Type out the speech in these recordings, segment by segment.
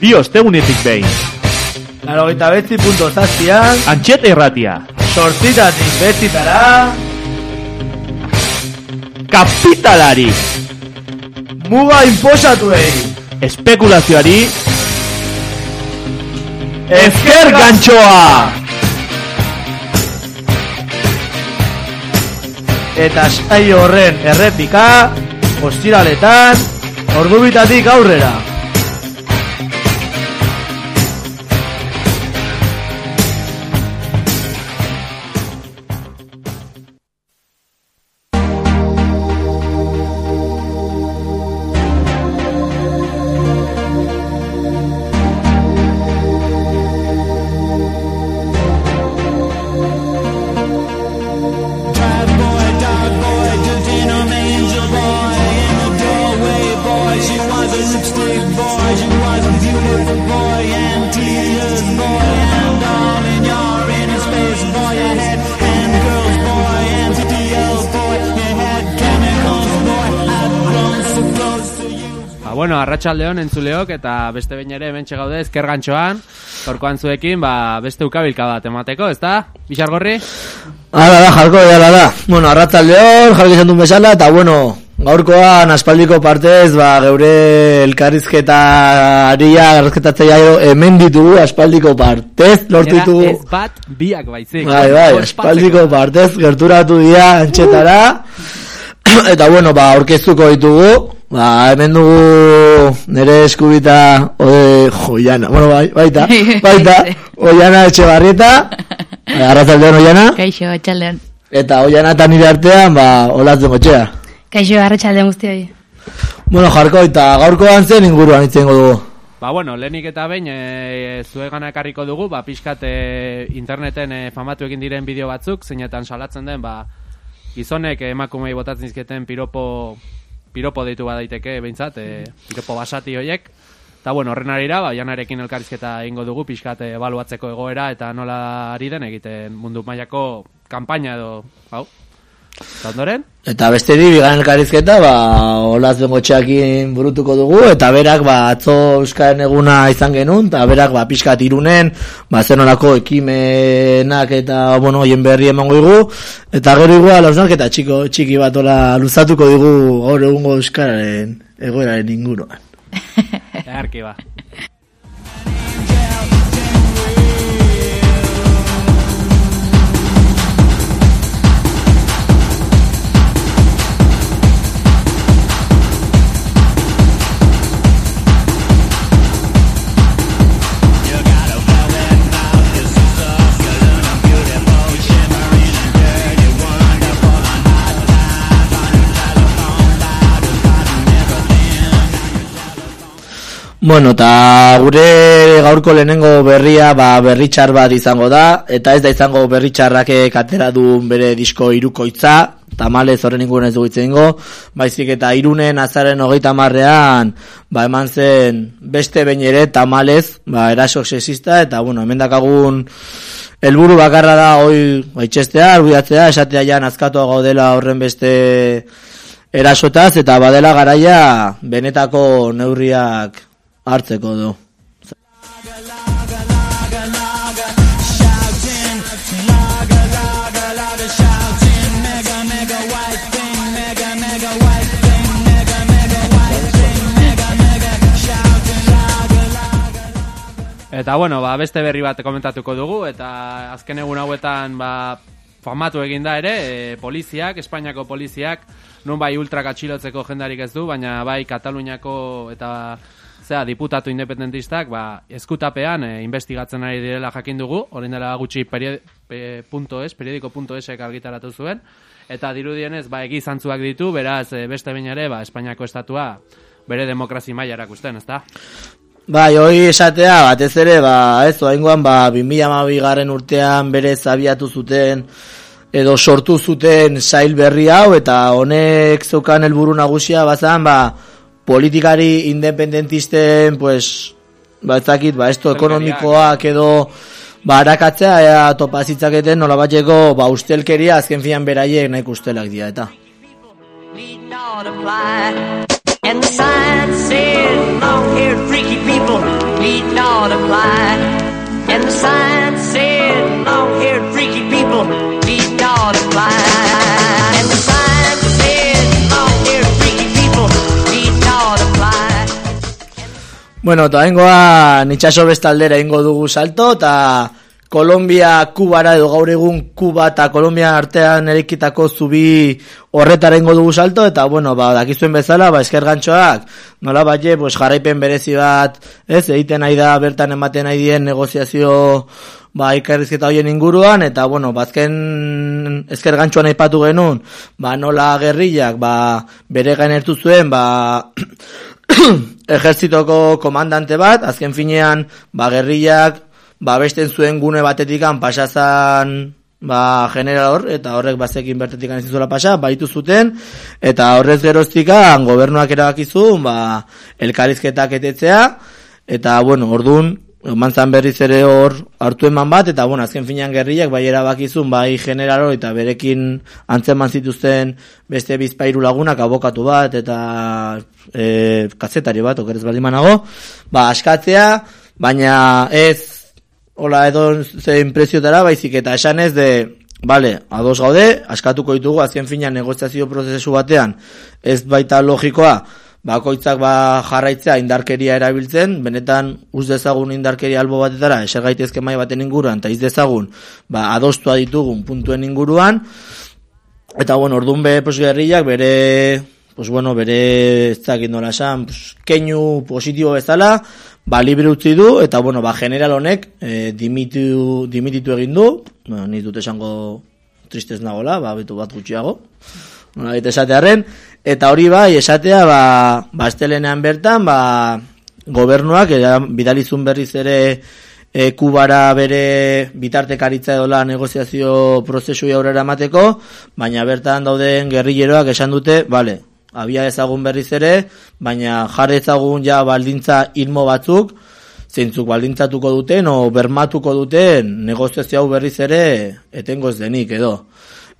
Bi ostegunetik behin. Laro gita betzi punto zazpian, Antxeta irratia. sortzitatik betzitara, Kapitalari. muga inposatu egin. Espekulazioari. Ezker Gantxoa. Eta saio horren errepika, ostiraletan, ordubitatik aurrera. Bueno, arratsaldeon entzuleok eta beste behin ere hementxe gaude ezker gantxoan. Gaurkoan zuekin, ba, beste ukabilka bat emateko, ezta? Bixargorri? Hala da, jarko da, da. Bueno, arratzaldeon, jarko izan duen bezala, eta bueno, gaurkoan aspaldiko partez, ba, geure elkarrizketa aria, elkarrizketatzea hemen ditugu aspaldiko partez, lortu ditugu. ez bat biak baizik. Bai, bai, aspaldiko partez, gerturatu dira antxetara, eta bueno, ba, orkestuko ditugu, ba, hemen dugu nire eskubita, ode, joiana, bueno, bai, baita, baita, oiana etxe barrieta, arratzaldeon oiana, Kaixo, atxaldean. Eta oian eta nire artean, ba, olatzen gotxea. Kaixo, arratxaldean guztioi. Bueno, jarko, eta gaurkoan zen inguruan itzen dugu. Ba, bueno, lehenik eta behin e, zuegana ekarriko dugu, ba, pixkat e, interneten e, famatu egin diren bideo batzuk, zeinetan salatzen den, ba, gizonek emakumei botatzen izketen piropo, piropo deitu badaiteke, behintzat, e, piropo basati hoiek. Eta, bueno, horren arira, ba, janarekin elkarrizketa ingo dugu, pixkat ebaluatzeko egoera, eta nola ari den egiten mundu mailako kanpaina edo, hau, eta ondoren? Eta beste di, bigan elkarrizketa, ba, olatzen gotxeakin burutuko dugu, eta berak, ba, atzo Euskaren eguna izan genuen, eta berak, ba, pixkat irunen, ba, zen olako ekimenak eta, bueno, hoien berri emango dugu, eta gero igual, hausnak eta txiko, txiki bat ola luzatuko dugu gaur egungo Euskararen egoeraren inguruan. Earki, ba. Bueno, eta gure gaurko lehenengo berria ba, berritxar bat izango da, eta ez da izango berritxarrak atera du bere disko irukoitza, tamalez horren inguruan ez dugu hitz egingo, baizik eta irunen azaren hogeita marrean, ba, eman zen beste behin ere tamalez, ba, eraso sexista, eta bueno, hemen dakagun helburu bakarra da hoi baitxestea, argudiatzea, esatea ja nazkatua gaudela horren beste erasotaz, eta badela garaia benetako neurriak hartzeko du. Eta bueno, ba, beste berri bat komentatuko dugu eta azken egun hauetan ba, famatu egin da ere, e, poliziak, Espainiako poliziak, non bai ultrak atxilotzeko jendarik ez du, baina bai Kataluniako eta zera, diputatu independentistak ba, eskutapean e, investigatzen ari direla jakin dugu, orain dela gutxi period, pe, punto argitaratu zuen, eta dirudienez ba, egi zantzuak ditu, beraz e, beste baina ere ba, Espainiako estatua bere demokrazi maila erakusten, ezta? Bai, hoi esatea, batez ere, ba, ez, oaingoan, ba, 2012 garren urtean bere zabiatu zuten, edo sortu zuten sail berri hau, eta honek zeukan helburu nagusia, bazan, ba, politikari independentisten, pues, ba, ez dakit, ba, esto ekonomikoak edo, ba, arakatzea, ea topa zitzaketen nola bateko, ba, ustelkeria azken fian beraiek nahi ustelak dira, eta. And the sign said, long-haired freaky people need not apply. And the sign said, Bueno, eta bengoa nitxaso bestaldera ingo dugu salto, eta Kolombia, Kubara edo gaur egun Kuba eta Kolombia artean erikitako zubi horretara ingo dugu salto, eta bueno, ba, dakizuen bezala, ba, esker gantxoak, nola bat pues, jarraipen berezi bat, ez, egiten nahi da, bertan ematen nahi dien negoziazio ba, ikarrizketa hoien inguruan, eta, bueno, bazken ezker gantxoan aipatu genuen, ba, nola gerrillak, ba, bere gainertu zuen, ba, ejertzitoko komandante bat, azken finean, ba, gerrillak, ba, besten zuen gune batetikan pasazan, ba, general hor, eta horrek bazekin bertetikan ezin zuela pasa, baitu zuten, eta horrez geroztikan, gobernuak erabakizu, ba, elkarizketak etetzea, eta, bueno, ordun mantzan berriz ere hor hartu eman bat, eta bueno, azken finean gerriak bai erabakizun, bai generalo eta berekin antzeman zituzten beste bizpairu lagunak abokatu bat, eta e, kazetari bat, okerez baldin manago, ba, askatzea, baina ez hola edo ze impresiotara, baizik eta esan ez de, Vale, ados gaude, askatuko ditugu azken finean negoziazio prozesu batean, ez baita logikoa, bakoitzak ba jarraitzea indarkeria erabiltzen, benetan uz dezagun indarkeria albo batetara, eser gaitezke mai baten inguruan, eta iz dezagun, ba, adostua ditugun puntuen inguruan, eta bueno, orduan be, pues, gerriak bere, pues, bueno, bere, ez dakit nola esan, pues, keinu positibo bezala, ba, libre utzi du, eta bueno, ba, general honek, e, dimitu, dimititu egin du, no, ni dut esango tristez nagola, ba, betu bat gutxiago, Nola baita esatearen, eta hori bai, esatea, ba, ba astelenean bertan, ba, gobernuak, era, bidalizun berriz ere, e, kubara bere bitartekaritza edola negoziazio prozesu aurrera emateko, baina bertan dauden gerrilleroak esan dute, bale, abia ezagun berriz ere, baina jarri ezagun ja baldintza ilmo batzuk, zeintzuk baldintzatuko duten o bermatuko duten negoziazio hau berriz ere etengo ez denik edo.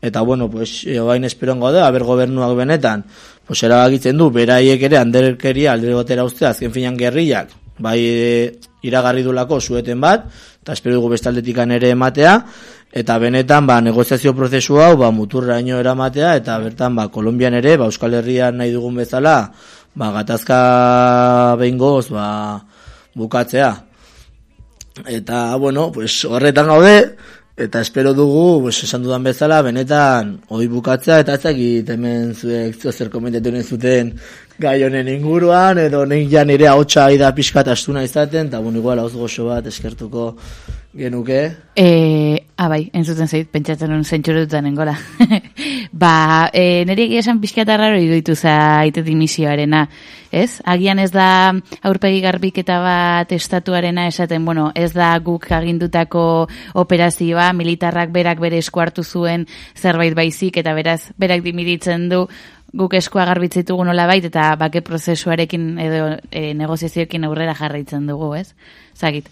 Eta bueno, pues oain esperongo da, aber gobernuak benetan, pues erabakitzen du beraiek ere anderkeria alde batera ustea azken finan gerriak, bai e, iragarri dulako zueten bat, eta espero dugu bestaldetikan ere ematea, eta benetan ba, negoziazio prozesu hau ba, muturraino eramatea, eta bertan ba, Kolombian ere, ba, Euskal Herrian nahi dugun bezala, ba, gatazka behin goz, ba, bukatzea. Eta, bueno, pues, horretan gaude, Eta espero dugu, pues, esan dudan bezala, benetan, hoi bukatzea, eta ezakit hemen zuek zer komentatu zuten gai honen inguruan, edo nik ja nire hautsa aida pixkat astuna izaten, eta bueno, igual hauz goxo bat eskertuko genuke. E, abai, entzuten zait, pentsatzen hon zentxuretutan nengola. ba, e, nire egia esan pixkata raro iduitu zait dimisioarena, ez? Agian ez da aurpegi garbiketa bat estatuarena esaten, bueno, ez da guk agindutako operazioa, militarrak berak bere esku hartu zuen zerbait baizik, eta beraz, berak dimiditzen du, guk eskua garbitzitugu nola bait, eta bake prozesuarekin edo e, negoziazioekin aurrera jarraitzen dugu, ez? Zagit.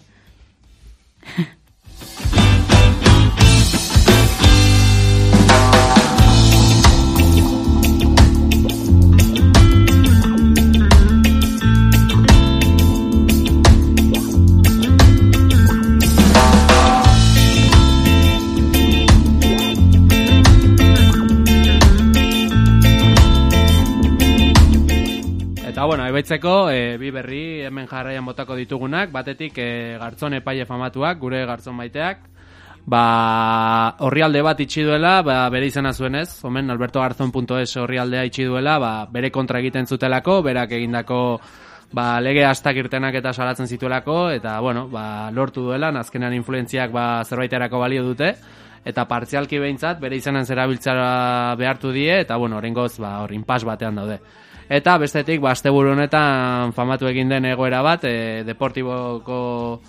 Eta bueno, ebaitzeko, e, bi berri hemen jarraian botako ditugunak, batetik e, gartzon epaile famatuak, gure gartzon maiteak, ba, orrialde bat itxi duela, ba, bere izena zuenez, omen albertogarzon.es orrialdea itxi duela, ba, bere kontra egiten zutelako, berak egindako ba, lege hastak irtenak eta salatzen zituelako, eta bueno, ba, lortu duela, azkenean influentziak ba, zerbaiterako balio dute, eta partzialki behintzat, bere izenan zerabiltzara behartu die, eta bueno, orengoz, ba, hor, inpas batean daude. Eta bestetik, ba, honetan famatu egin den egoera bat, e, Deportiboko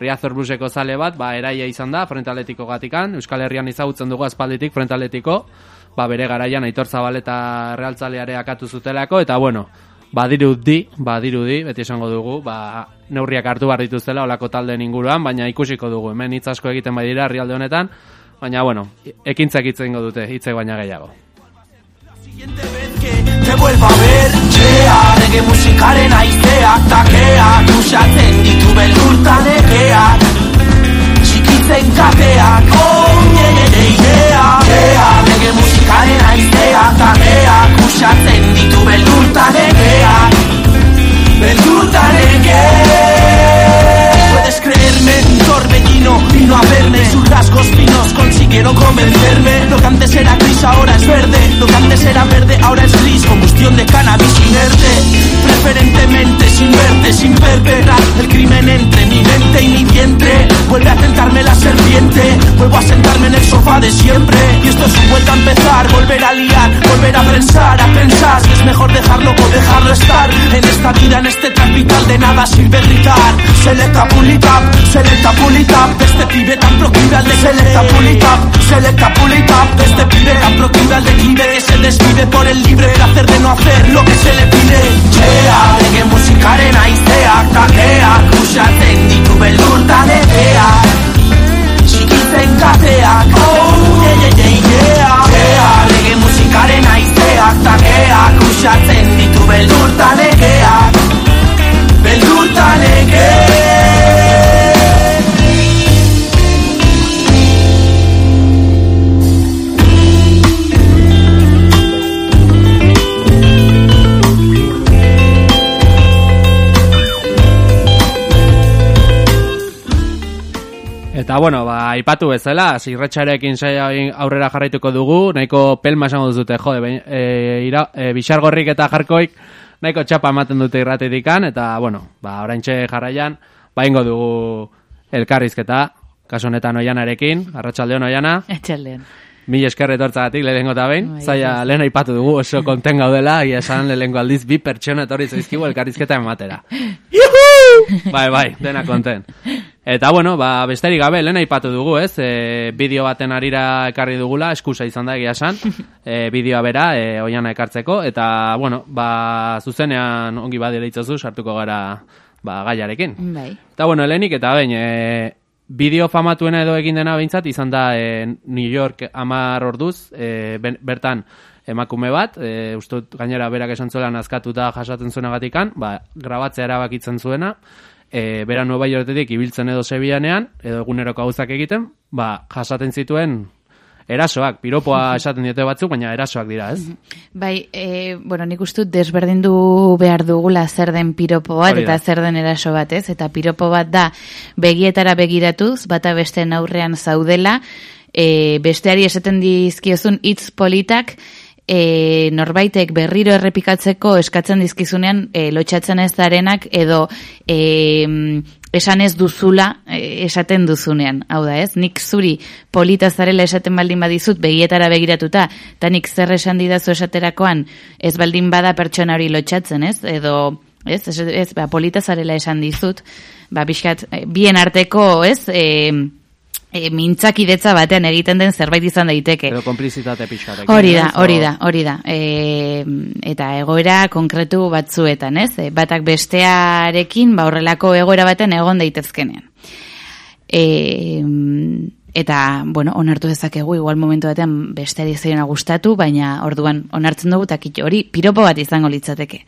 Riazor Bluseko zale bat, ba, eraia izan da, Frente Atletiko gatikan, Euskal Herrian izagutzen dugu aspalditik Frente Atletiko, ba, bere garaian Aitor Zabal eta Realtzaleare akatu zutelako, eta bueno, badirudi, badirudi, beti esango dugu, ba, neurriak hartu behar dituztela olako taldeen inguruan, baina ikusiko dugu, hemen hitz asko egiten bai dira herrialde honetan, baina bueno, ekintzak hitz dute, hitzek baina gehiago. Rege musikaren aizeak takeak Usatzen ditu beldurta legeak Txikitzen kateak Oh, ye, ye, ye, yeah Txea Rege musikaren aizeak takeak Usatzen ditu beldurta legeak Beldurta legeak Puedes creerme, un torbellino vino a verme. Sus rasgos finos consiguieron convencerme. Lo que antes era gris ahora es verde. Lo que antes era verde ahora es gris. Combustión de cannabis inerte Preferentemente sin verte, sin perpetrar El crimen entre mi mente y mi vientre. Vuelve a tentarme la serpiente. Vuelvo a sentarme en el sofá de siempre. Y esto es un vuelta a empezar. Volver a liar, volver a pensar A pensar si es mejor dejarlo o dejarlo estar. En esta vida, en este capital de nada sirve gritar. Selecta pulitap, selecta pulitap De este pibe tan proclive de selecta pulitap Selecta pulitap De este pibe tan proclive al declive Que se desvive por el libre hacer de no hacer lo que se le pide. Txea, lege musikaren aizeak Takeak, usatzen ditu beldurta legeak Txikitzen kateak Oh, yeah, yeah, yeah, yeah. Txea, lege musikaren aizeak Takeak, usatzen ditu beldurta legeak Beldurta legeak Eta bueno, ba, aipatu bezala, zirretxarekin saia aurrera jarraituko dugu, nahiko pelma esango duzute, jode, e, ira, e, bisargorrik eta jarkoik nahiko txapa ematen dute irratedikan, eta bueno, ba, oraintxe jarraian, ba, ingo dugu elkarrizketa, kasu honetan oianarekin, arratsaldeon oiana, Etxaldean. mil esker etortzagatik lehenengo eta behin, Bai, zaila bai. lehen aipatu dugu, oso konten gaudela, ia esan lehenengo aldiz bi pertsona etorri zaizkigu elkarrizketa ematera. bai, bai, dena konten. Eta bueno, ba, besterik gabe, lehen aipatu dugu, ez? E, bideo baten arira ekarri dugula, eskusa izan da egia esan, e, bideoa bera, e, oiana ekartzeko, eta, bueno, ba, zuzenean ongi badira itzazu, sartuko gara, ba, gaiarekin. Bai. Eta bueno, helenik eta bain, e, bideo famatuena edo egin dena behintzat, izan da e, New York amar orduz, e, ben- bertan emakume bat, e, uste gainera berak esan zuela nazkatuta jasaten zuenagatikan, ba, grabatzea erabakitzen zuena, e, bera Nueva Yorketik ibiltzen edo Sevillanean, edo eguneroko gauzak egiten, ba, jasaten zituen erasoak, piropoa esaten diote batzuk, baina erasoak dira, ez? Bai, e, bueno, nik uste desberdindu behar dugula zer den piropo bat eta zer den eraso bat, ez? Eta piropo bat da begietara begiratuz, bata beste aurrean zaudela, e, besteari esaten dizkiozun hitz politak, e, norbaitek berriro errepikatzeko eskatzen dizkizunean e, lotxatzen ez darenak edo e, esan ez duzula e, esaten duzunean. Hau da, ez? Nik zuri polita zarela esaten baldin badizut begietara begiratuta, eta nik zer esan didazu esaterakoan ez baldin bada pertsona hori lotxatzen, ez? Edo, ez? Ez, ez ba, polita zarela esan dizut, ba, pixkat, eh, bien arteko, ez? E, e, mintzakidetza batean egiten den zerbait izan daiteke. Edo konplizitate pixkarekin. Hori da, hori da, hori da. E, eta egoera konkretu batzuetan, ez? E, batak bestearekin, ba horrelako egoera baten egon daitezkenean. E, eta, bueno, onartu dezakegu, igual momentu batean besteari zeiona gustatu, baina orduan onartzen dugu eta kitxo hori piropo bat izango litzateke.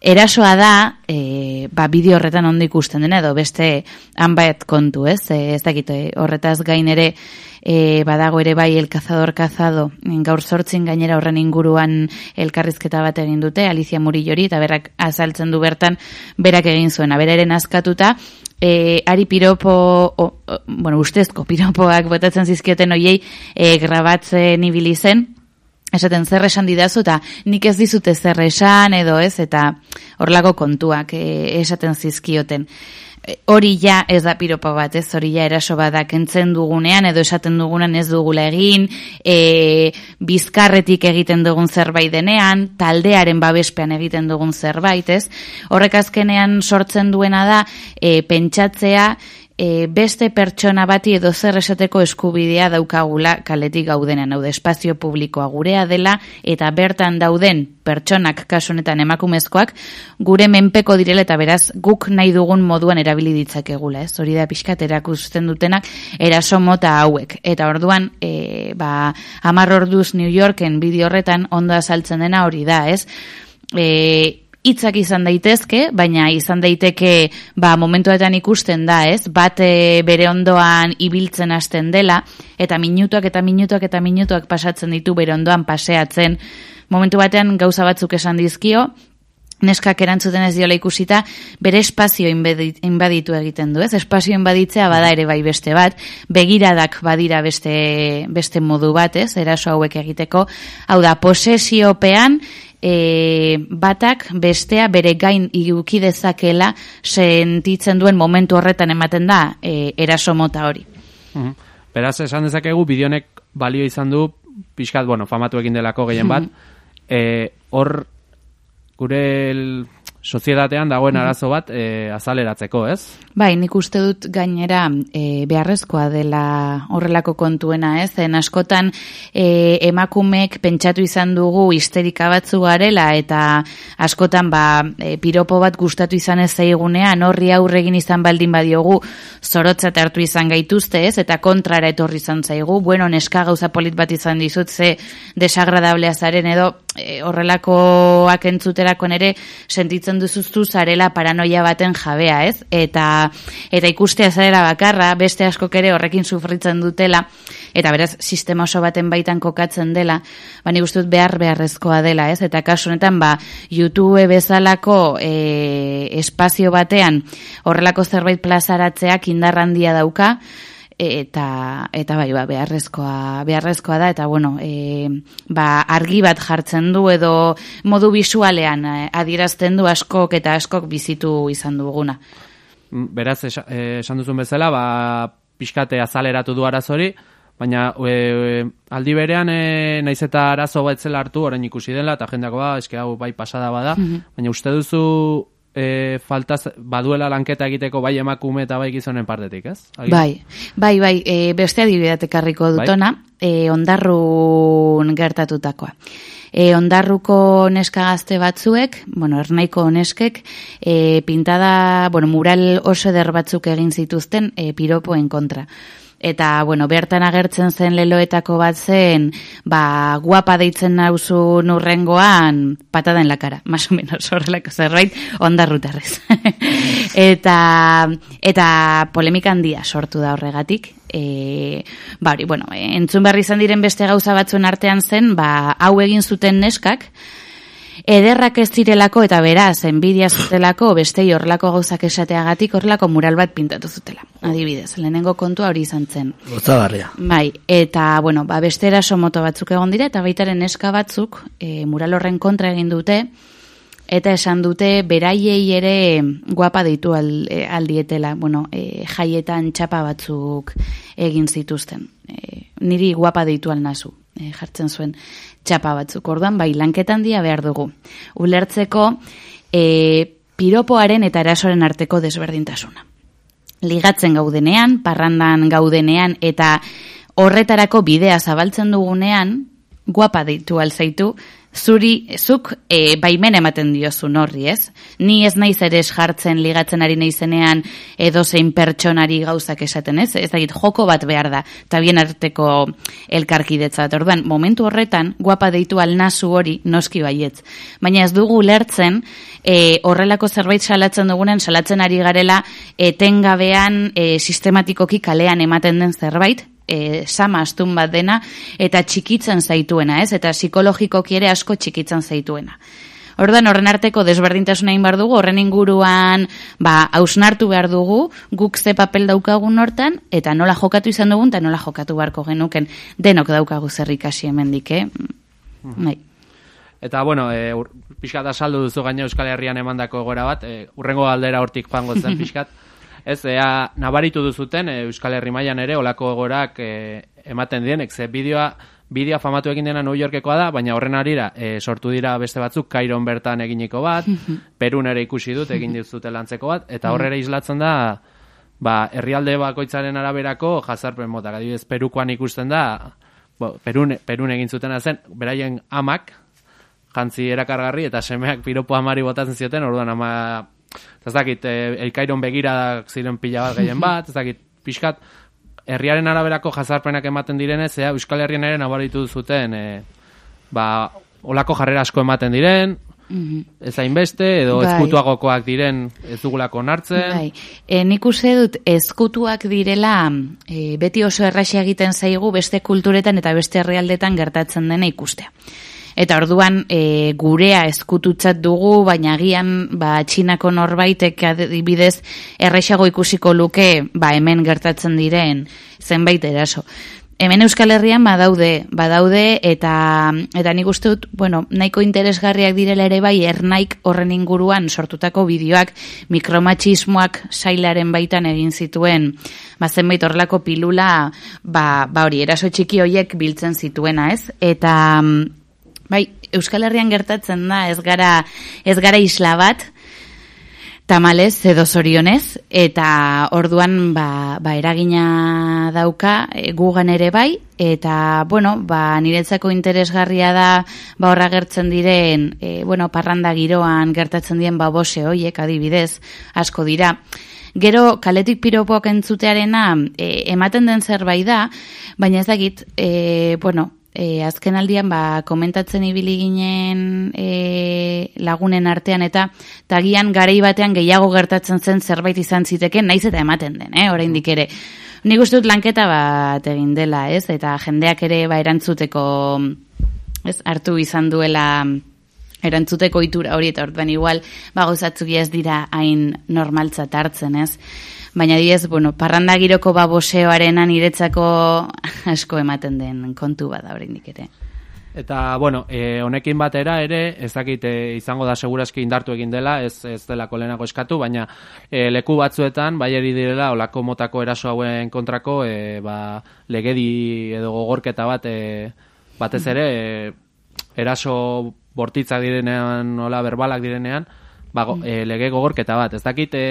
Erasoa da, e, ba, bideo horretan ondo ikusten dena, edo beste hanbait kontu, ez? E, ez dakit, e, horretaz gain ere, e, badago ere bai el cazador cazado. Gaur sortzin gainera horren inguruan elkarrizketa bat egin dute Alicia Murillori eta berak azaltzen du bertan berak egin zuena. Beraren askatuta e, ari piropo o, o, bueno ustezko piropoak botatzen zizkioten hoiei e, grabatzen ibili zen. Esaten zer esan didazu? Eta nik ez dizute zer esan edo ez eta horlako kontuak e, esaten zizkioten. Hori ja ez da piropa bat, ez hori ja eraso bat da kentzen dugunean edo esaten dugunean ez dugula egin, e, bizkarretik egiten dugun zerbait denean, taldearen babespean egiten dugun zerbait, ez? Horrek azkenean sortzen duena da e, pentsatzea e, beste pertsona bati edo zer esateko eskubidea daukagula kaletik gaudenean, hau espazio publikoa gurea dela, eta bertan dauden pertsonak kasu honetan emakumezkoak gure menpeko direla eta beraz guk nahi dugun moduan erabili ditzakegula, ez? Hori da pixkat erakusten dutenak eraso mota hauek. Eta orduan, e, ba, amar orduz New Yorken bideo horretan ondo azaltzen dena hori da, ez? E, hitzak izan daitezke, baina izan daiteke ba, momentuetan ikusten da, ez? Bat e, bere ondoan ibiltzen hasten dela, eta minutuak eta minutuak eta minutuak pasatzen ditu bere ondoan paseatzen. Momentu batean gauza batzuk esan dizkio, neskak erantzuten ez diola ikusita, bere espazio inbaditu egiten du, ez? Espazio inbaditzea bada ere bai beste bat, begiradak badira beste, beste modu bat, ez? Eraso hauek egiteko. Hau da, posesiopean, e, batak bestea bere gain iguki dezakela sentitzen duen momentu horretan ematen da e, eraso mota hori. Mhm. Beraz, esan dezakegu, bideonek balio izan du, pixkat, bueno, famatu egin delako gehien bat, eh, hor, gure el, soziedatean dagoen arazo bat e, azaleratzeko, ez? Bai, nik uste dut gainera e, beharrezkoa dela horrelako kontuena, ez? Zen askotan e, emakumek pentsatu izan dugu histerika batzu garela eta askotan ba, e, piropo bat gustatu izan ez zaigunean horri aurregin izan baldin badiogu zorotzat hartu izan gaituzte, ez? Eta kontrara etorri izan zaigu, bueno, neska gauza polit bat izan dizut ze desagradablea zaren edo e, horrelakoak entzuterakon ere sentitzen duzuztu zarela paranoia baten jabea, ez? Eta eta ikustea zarela bakarra, beste askok ere horrekin sufritzen dutela, eta beraz sistema oso baten baitan kokatzen dela, ba nik uste behar beharrezkoa dela, ez? Eta kasu honetan ba YouTube bezalako e, espazio batean horrelako zerbait plazaratzeak indar handia dauka, eta eta bai ba beharrezkoa beharrezkoa da eta bueno e, ba argi bat jartzen du edo modu bisualean eh, adierazten du askok eta askok bizitu izan duguna. Mm, Beraz, eh, esan duzun bezala, ba, pixkate azaleratu du arazori, baina e, aldi berean e, naiz eta arazo bat zela hartu orain ikusi dela, eta jendeako ba, eske hau bai pasada bada, baina uste duzu e, faltaz, baduela lanketa egiteko bai emakume eta bai gizonen partetik, ez? Agian? bai bai bai e, beste adibidat ekarriko Bai. dutona e, ondarrun gertatutakoa E, ondarruko neska gazte batzuek, bueno, ernaiko neskek, e, pintada, bueno, mural oso eder batzuk egin zituzten e, piropoen kontra. Eta, bueno, bertan agertzen zen leloetako bat zen, ba, guapa deitzen nauzu nurrengoan, patada en la cara, más o menos, horrelako zerbait, ondarrutarrez. eta, eta polemika handia sortu da horregatik. E, ba, hori, bueno, entzun berri izan diren beste gauza batzuen artean zen, ba, hau egin zuten neskak, ederrak ez zirelako eta beraz, enbidia zutelako bestei horrelako gauzak esateagatik horrelako mural bat pintatu zutela. Adibidez, lehenengo kontua hori izan zen. Gozagarria. Bai, eta, bueno, ba, beste eraso moto batzuk egon dira, eta baitaren neska batzuk e, mural horren kontra egin dute, eta esan dute beraiei ere guapa deitu al, e, aldietela, bueno, e, jaietan txapa batzuk egin zituzten. E, niri guapa deitu alnazu, e, jartzen zuen txapa batzuk. Orduan, bai, lanketan dia behar dugu. Ulertzeko, e, piropoaren eta erasoren arteko desberdintasuna ligatzen gaudenean, parrandan gaudenean eta horretarako bidea zabaltzen dugunean, guapa deitu alzaitu, zuri, zuk e, baimen ematen diozun horri, ez? Ni ez naiz ere jartzen ligatzen ari naizenean edo zein pertsonari gauzak esaten, ez? Ez dakit, joko bat behar da, eta bien arteko elkarkidetza bat. Orduan, momentu horretan, guapa deitu alnazu hori, noski baietz. Baina ez dugu lertzen, e, horrelako zerbait salatzen dugunen, salatzen ari garela, etengabean, e, sistematikoki kalean ematen den zerbait, e, sama astun bat dena, eta txikitzen zaituena, ez? Eta psikologikoki ere asko txikitzen zaituena. Ordan horren arteko desberdintasuna egin behar dugu, horren inguruan ba, hausnartu behar dugu, guk ze papel daukagun hortan, eta nola jokatu izan dugun, eta nola jokatu beharko genuken denok daukagu zer ikasi hemendik, eh? Bai. Eta, bueno, e, ur, pixkat asaldu duzu gaina Euskal Herrian emandako gora bat, e, urrengo galdera hortik joango zen pixkat. Ez, ea, nabaritu duzuten e, Euskal Herri mailan ere, olako gorak e, ematen dienek, ze bideoa, bideoa famatu egin dena New Yorkekoa da, baina horren arira e, sortu dira beste batzuk, Kairon bertan eginiko bat, Perun ere ikusi dut egin dizute lantzeko bat, eta horrera islatzen da, ba, herrialde bakoitzaren araberako jazarpen motak. Adibidez, Perukoan ikusten da, bo, Perun, Perun egin zutena zen, beraien amak, jantzi erakargarri, eta semeak piropo amari botatzen zioten, orduan ama, ez dakit, e, elkairon begira ziren pila bat gehien bat, ez dakit, pixkat, herriaren araberako jazarpenak ematen direnez, ea, Euskal Herrian ere nabaritu zuten, e, ba, olako jarrera asko ematen diren, ez hainbeste, edo Bai. ezkutuagokoak diren ez dugulako onartzen. Bai, e, nik uste dut ezkutuak direla e, beti oso erraxa egiten zaigu beste kulturetan eta beste herrialdetan gertatzen dena ikustea. Eta orduan e, gurea ezkututzat dugu, baina agian ba, txinako norbaitek adibidez erraxago ikusiko luke ba, hemen gertatzen diren zenbait eraso. Hemen Euskal Herrian badaude, badaude eta eta nik uste dut, bueno, nahiko interesgarriak direla ere bai ernaik horren inguruan sortutako bideoak mikromatxismoak sailaren baitan egin zituen, ba zenbait horrelako pilula, ba, ba hori, eraso txiki hoiek biltzen zituena, ez? Eta bai, Euskal Herrian gertatzen da, ez gara ez gara isla bat, tamalez edo zorionez eta orduan ba, ba eragina dauka e, gugan ere bai eta bueno ba niretzako interesgarria da ba horra gertzen diren e, bueno parranda giroan gertatzen dien babose hoiek adibidez asko dira. Gero, kaletik piropoak entzutearena e, ematen den zerbait da, baina ez dakit, e, bueno, e, azken aldian ba, komentatzen ibili ginen e, lagunen artean eta tagian garei batean gehiago gertatzen zen zerbait izan ziteken, naiz eta ematen den, eh, oraindik ere. Nik uste dut lanketa bat egin dela, ez? Eta jendeak ere ba erantzuteko ez hartu izan duela erantzuteko itura hori eta orduan igual ba gauzatzuk ez dira hain normaltzat hartzen, ez? Baina diez, bueno, parranda giroko baboseoarena niretzako asko ematen den kontu bada oraindik ere. Eta, bueno, e, honekin batera ere, ez dakit e, izango da segurazki indartu egin dela, ez, ez delako lehenago eskatu, baina e, leku batzuetan, bai direla, olako motako eraso hauen kontrako, e, ba, legedi edo gogorketa bat, e, batez ere, e, eraso bortitza direnean, nola berbalak direnean, ba, go, e, lege gogorketa bat. Ez dakit e,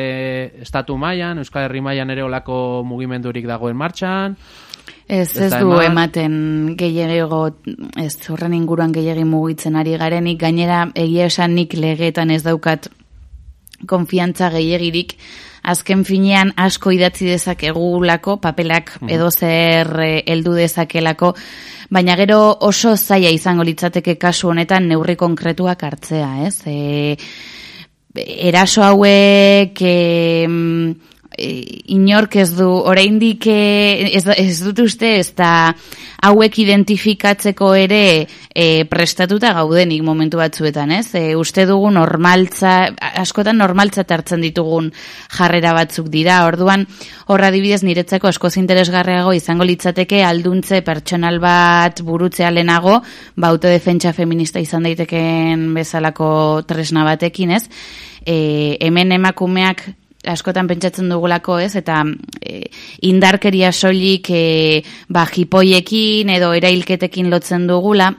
estatu mailan, Euskal Herri mailan ere olako mugimendurik dagoen martxan, Ez, Ez ez du eman. ematen gehiago, ez horren inguruan gehiagin mugitzen ari garenik, gainera egia esan nik legeetan ez daukat konfiantza gehiagirik, azken finean asko idatzi dezakegulako, papelak edo zer eh, heldu dezakelako, baina gero oso zaila izango litzateke kasu honetan neurri konkretuak hartzea, ez? E, eraso hauek e, inork ez du oraindik eh, ez, ez dut uste ez da hauek identifikatzeko ere e, prestatuta gaudenik momentu batzuetan, ez? E, uste dugu normaltza, askotan normaltzat hartzen ditugun jarrera batzuk dira, orduan horra adibidez niretzako askoz interesgarriago izango litzateke alduntze pertsonal bat burutzea lehenago, ba autodefentsa feminista izan daiteken bezalako tresna batekin, ez? E, hemen emakumeak askotan pentsatzen dugulako, ez? Eta e, indarkeria soilik e, ba, jipoiekin edo erailketekin lotzen dugula,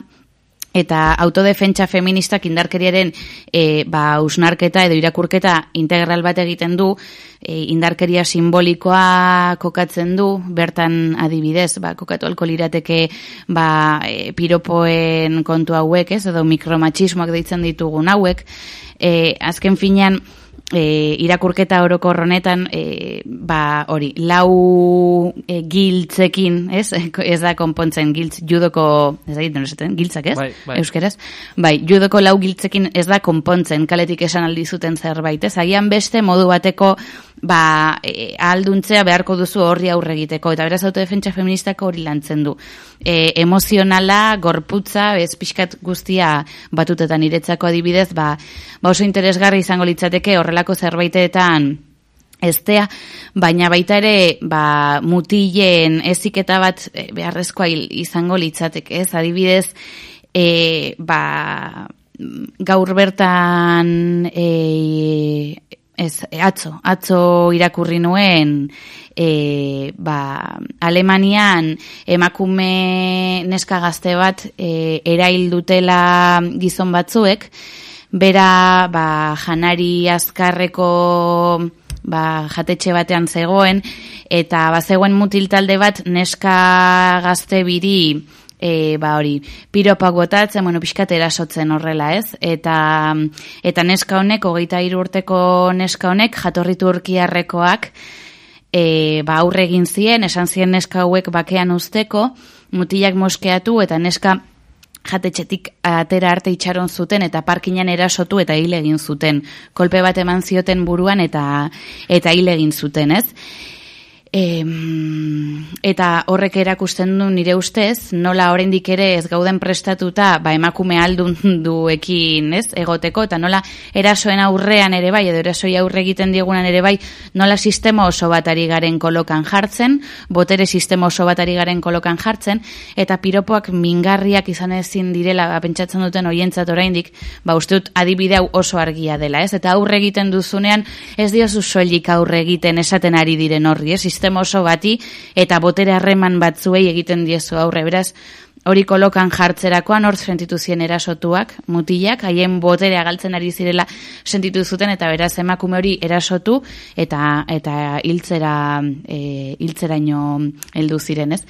eta autodefentsa feministak indarkeriaren e, ba, usnarketa edo irakurketa integral bat egiten du, e, indarkeria simbolikoa kokatzen du, bertan adibidez, ba, kokatu alko lirateke ba, e, piropoen kontu hauek, ez, edo mikromatxismoak deitzen ditugun hauek, e, azken finean, e, irakurketa orokor honetan e, ba hori lau e, giltzekin, ez? Ez da konpontzen giltz judoko, ez da egiten esaten, giltzak, ez? Bai, bai. Euskeraz? Bai, judoko lau giltzekin ez da konpontzen kaletik esan aldi zuten zerbait, ez? Agian beste modu bateko ba, e, ahalduntzea beharko duzu horri aurre egiteko, eta beraz autodefentsa feministako hori lantzen du. E, emozionala, gorputza, ez pixkat guztia batutetan iretzako adibidez, ba, ba oso interesgarri izango litzateke horrelako zerbaitetan eztea, baina baita ere ba, mutilen eziketa bat e, beharrezkoa izango litzateke, ez? Adibidez, e, ba, gaur bertan e, ez, atzo, atzo irakurri nuen e, ba, Alemanian emakume neska gazte bat e, erail dutela gizon batzuek, bera ba, janari azkarreko ba, jatetxe batean zegoen, eta bazegoen mutil talde bat neska gazte biri e, ba hori, piropak botatzen, bueno, pixkat erasotzen horrela, ez? Eta, eta neska honek, hogeita urteko neska honek, jatorri turkiarrekoak, e, ba aurre egin zien, esan zien neska hauek bakean usteko, mutilak moskeatu eta neska jatetxetik atera arte itxaron zuten eta parkinan erasotu eta hil egin zuten. Kolpe bat eman zioten buruan eta eta hil egin zuten, ez? Em, eta horrek erakusten du nire ustez, nola oraindik ere ez gauden prestatuta, ba emakume aldun duekin, ez, egoteko eta nola erasoen aurrean ere bai edo erasoi aurre egiten diegunan ere bai, nola sistema oso batari garen kolokan jartzen, botere sistema oso batari garen kolokan jartzen eta piropoak mingarriak izan ezin direla ba, pentsatzen duten hoientzat oraindik, ba uste dut adibide hau oso argia dela, ez? Eta aurre egiten duzunean ez diozu soilik aurre egiten esaten ari diren horri, ez? Sistema oso bati eta botere harreman batzuei egiten diezu aurre, beraz, hori kolokan jartzerakoan hor sentitu zien erasotuak, mutilak, haien boterea galtzen ari zirela sentitu zuten eta beraz emakume hori erasotu eta eta hiltzera e, hiltzeraino heldu ziren, ez?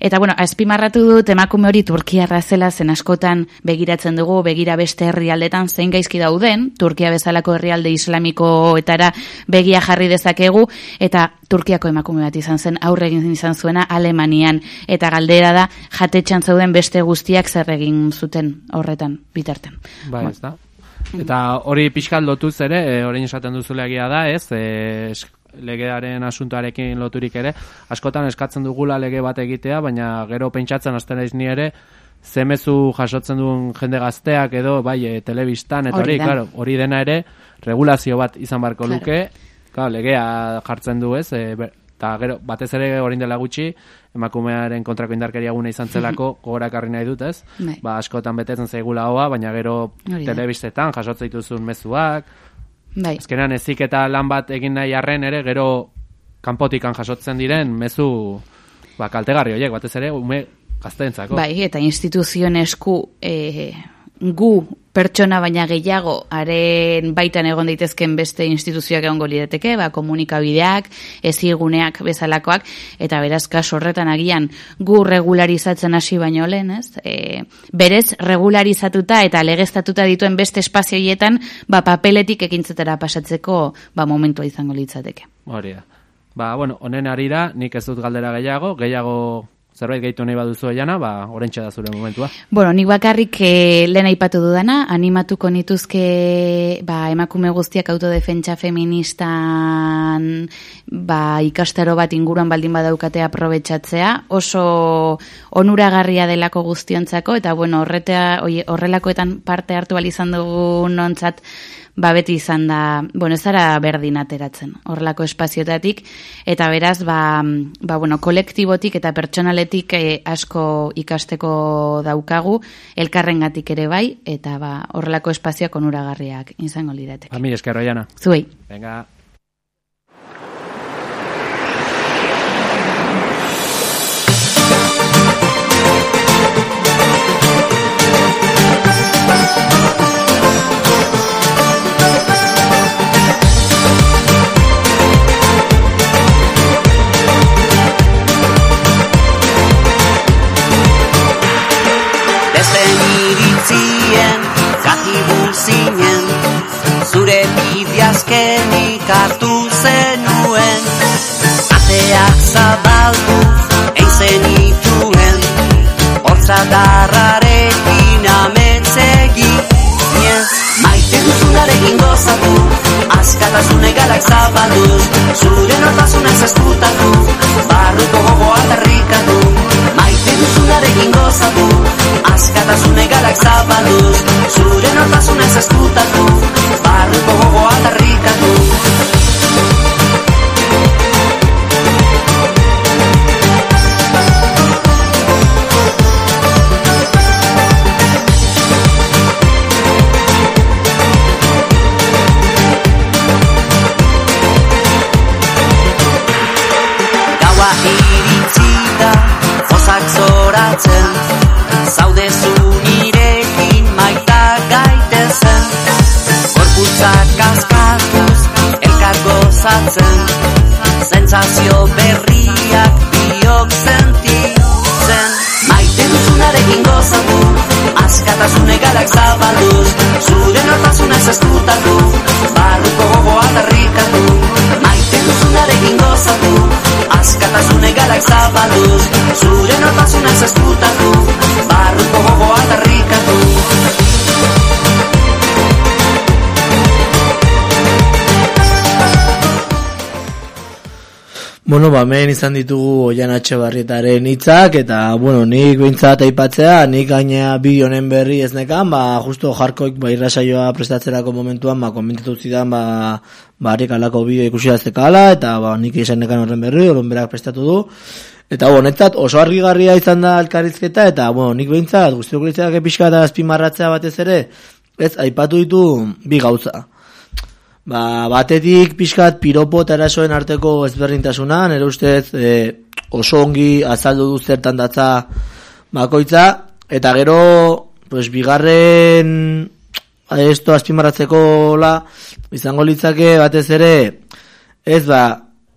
Eta bueno, azpimarratu dut emakume hori Turkiarra zela zen askotan begiratzen dugu begira beste herrialdetan zein gaizki dauden, Turkia bezalako herrialde islamikoetara begia jarri dezakegu eta Turkiako emakume bat izan zen aurre egin izan zuena Alemanian eta galdera da jatetxan zeuden beste guztiak zer egin zuten horretan bitarten. Bai, ez da. Eta hori pixkat lotuz ere, e, orain esaten duzu legia da, ez? E, legearen asuntoarekin loturik ere, askotan eskatzen dugula lege bat egitea, baina gero pentsatzen hasten naiz ni ere, zemezu jasotzen duen jende gazteak edo, bai, e, telebistan, eta Hori hori, claro, hori dena ere, regulazio bat izan barko Claro. luke, claro, legea jartzen du, ez? E, ber- eta gero, batez ere orain dela gutxi, emakumearen kontrako indarkeria gune izan zelako, gogorakarri nahi dut, ez? Bai. Ba, askotan betetzen zaigula hoa, baina gero telebistetan jasotzen dituzun mezuak, Bai. Azkenean ezik eta lan bat egin nahi arren ere gero kanpotikan jasotzen diren mezu ba, kaltegarri horiek, batez ere ume gazteentzako. Bai, eta instituzioen esku e, gu pertsona baina gehiago haren baitan egon daitezken beste instituzioak egongo lirateke, ba, komunikabideak, eziguneak bezalakoak, eta beraz kaso horretan agian gu regularizatzen hasi baino lehen, ez? E, berez regularizatuta eta legeztatuta dituen beste espazio horietan, ba, papeletik ekintzetara pasatzeko ba, momentua izango litzateke. Hori da. Ba, bueno, honen arira, nik ez dut galdera gehiago, gehiago zerbait gehitu nahi baduzu eiana, ba, orentxe da zure momentua. Bueno, nik bakarrik eh, lehen aipatu dudana, animatuko nituzke ba, emakume guztiak autodefentsa feministan ba, ikastaro bat inguruan baldin badaukate aprobetxatzea, oso onuragarria delako guztiontzako, eta bueno, horretea, horrelakoetan parte hartu bali izan dugu nontzat, ba beti izan da, bueno, ez zara berdin ateratzen, horrelako espaziotatik, eta beraz, ba, ba bueno, kolektibotik eta pertsonaletik eh, asko ikasteko daukagu, elkarrengatik ere bai, eta ba, horrelako espazioak onuragarriak izango lirateke. Ba, mi esker, oiana. Zuei. Venga. Zure bidiazkenik hartu zenuen. Ateak zabaldu eizen ituen Hortzadarrarekin amentzegi Maite duzunarekin gozatu Askatasune garak zabalduz Zure nortasunez eskutatu Barruko gogoa tarrikatu Duzunarekin gozatu Askatasune garak zabalduz Zure nortasunez eskutatu Barruko gogoa tarrikatu Bueno, ba, hemen izan ditugu Oian Barrietaren hitzak eta, bueno, nik bintzat aipatzea, nik gaina bideo honen berri ez nekan, ba, justo jarkoik, ba, irrasaioa prestatzerako momentuan, ba, konbentatu zidan, ba, ba, harik alako bideo ikusi aztekala, eta, ba, nik izan nekan horren berri, horren berak prestatu du. Eta, bueno, netzat, oso argigarria izan da elkarrizketa, eta, bueno, nik bintzat, guztiok litzak epizka eta azpimarratzea batez ere, ez, aipatu ditu bi gauza. Ba, batetik pixkat piropo eta erasoen arteko ezberdintasuna, nire ustez e, oso ongi azaldu du zertan datza bakoitza, eta gero, pues, bigarren esto azpimarratzeko la, izango litzake batez ere, ez ba,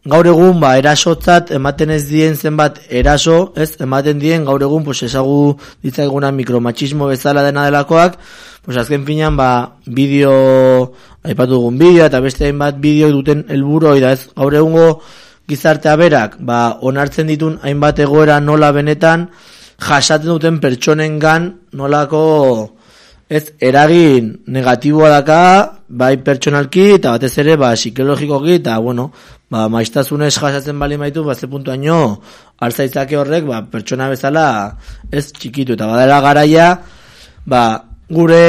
gaur egun ba, erasotzat ematen ez dien zenbat eraso, ez, ematen dien gaur egun pues, ezagu ditzaguna mikromachismo bezala dena delakoak, pues, azken finan ba, bideo aipatu dugun bideo eta beste hainbat bideo duten helburu da ez? Gaur egungo gizartea berak ba onartzen ditun hainbat egoera nola benetan jasaten duten pertsonengan nolako ez eragin negatiboa daka bai pertsonalki eta batez ere ba psikologikoki eta bueno ba maiztasunez jasatzen bali maitu ba ze puntuaino altzaitzake horrek ba pertsona bezala ez txikitu. Eta badela garaia ba gure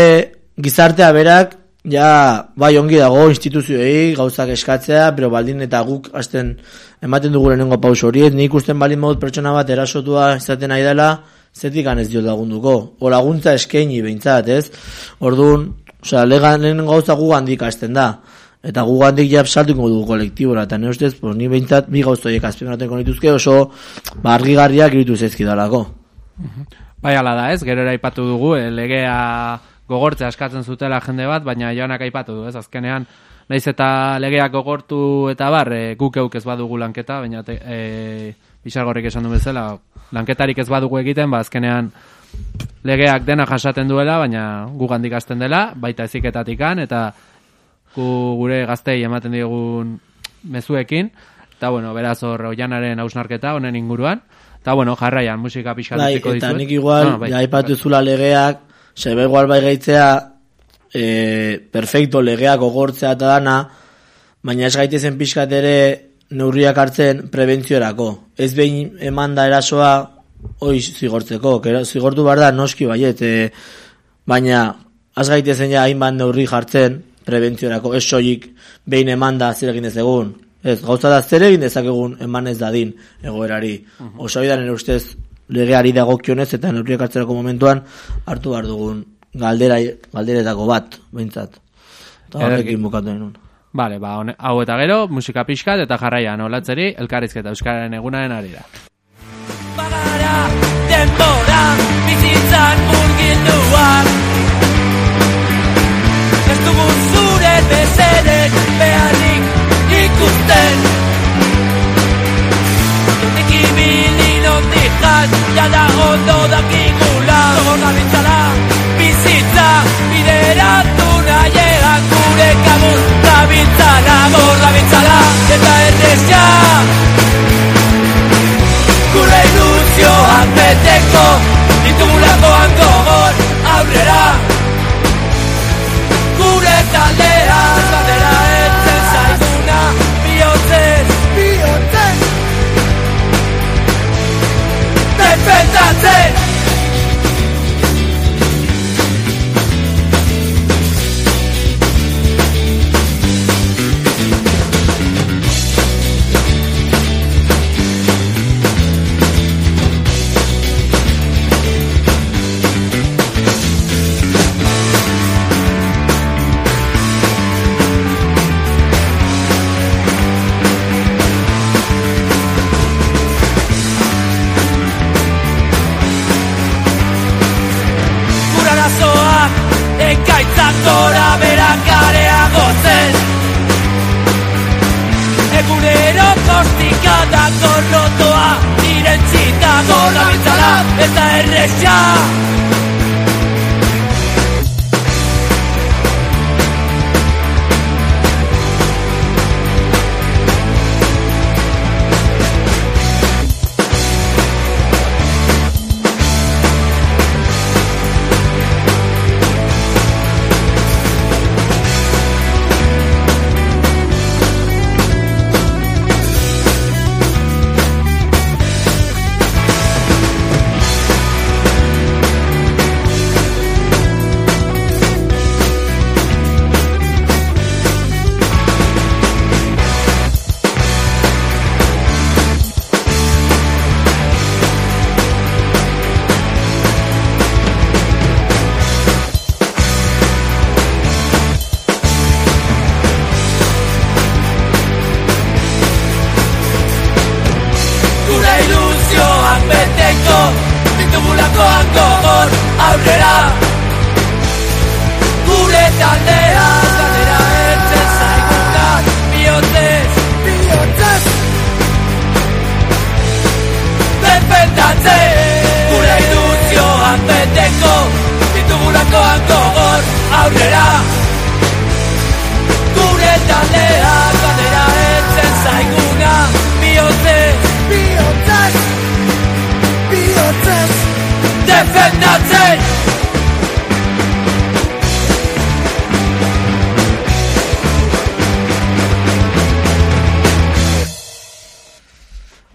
gizartea berak ja, bai ongi dago instituzioei gauzak eskatzea, pero baldin eta guk hasten ematen dugu lehenengo paus horiet, nik usten baldin modut pertsona bat erasotua izaten nahi dela, zetik ganez dio lagunduko. O laguntza eskaini behintzat, ez? Orduan, osea, legan lehenengo gauza gu handik hasten da. Eta gu handik jap saltuko dugu kolektibora, eta nire ustez, pues, ni behintzat, bi gauztoiek azpimaten konituzke oso bargigarriak iritu zezkidalako. Bai ala da ez, gero ipatu dugu, eh, legea gogortzea eskatzen zutela jende bat, baina joanak aipatu du, ez? Azkenean, naiz eta legeak gogortu eta bar, e, guk euk ez badugu lanketa, baina te, e, bisargorrik esan du bezala, lanketarik ez badugu egiten, ba azkenean legeak dena jasaten duela, baina gu gandik azten dela, baita eziketatikan, eta gu gure gaztei ematen diogun mezuekin, eta bueno, beraz hor oianaren hausnarketa honen inguruan, eta bueno, jarraian musika pixka bai, ditu. Eta nik igual, no, bai, ja, aipatu zula legeak, Sebe igual bai gaitzea e, perfecto legeak ogortzea eta dana, baina ez gaitezen pixkat ere neurriak hartzen prebentziorako. Ez behin eman da erasoa hoi zigortzeko, zigortu behar da noski baiet, e, baina az gaitezen ja hainbat neurri jartzen prebentziorako, ez soilik behin eman da zer egin ez egun. Ez, gauza da zer egin dezakegun eman ez dadin egoerari. Uh -huh. Oso ustez legeari dagokionez eta neurriak hartzerako momentuan hartu behar dugun galdera, galderetako bat, behintzat. Eta horrekin bukatu denun. Vale, ba, one, hau eta gero, musika pixkat eta jarraian olatzeri, elkarrizketa euskararen egunaren arira. Bagara, denbora, bizitzan murgilduan Ez dugu zure bezerek beharrik ikusten Ekibili nondikan, jada ondo dakigula. Zorra bintzala, bizitza, bideratu nahiean gure kabuz. Gabiltzala, gorra bintzala, eta errezia Gure iluzioak beteko, ditugulakoan gogor aurrera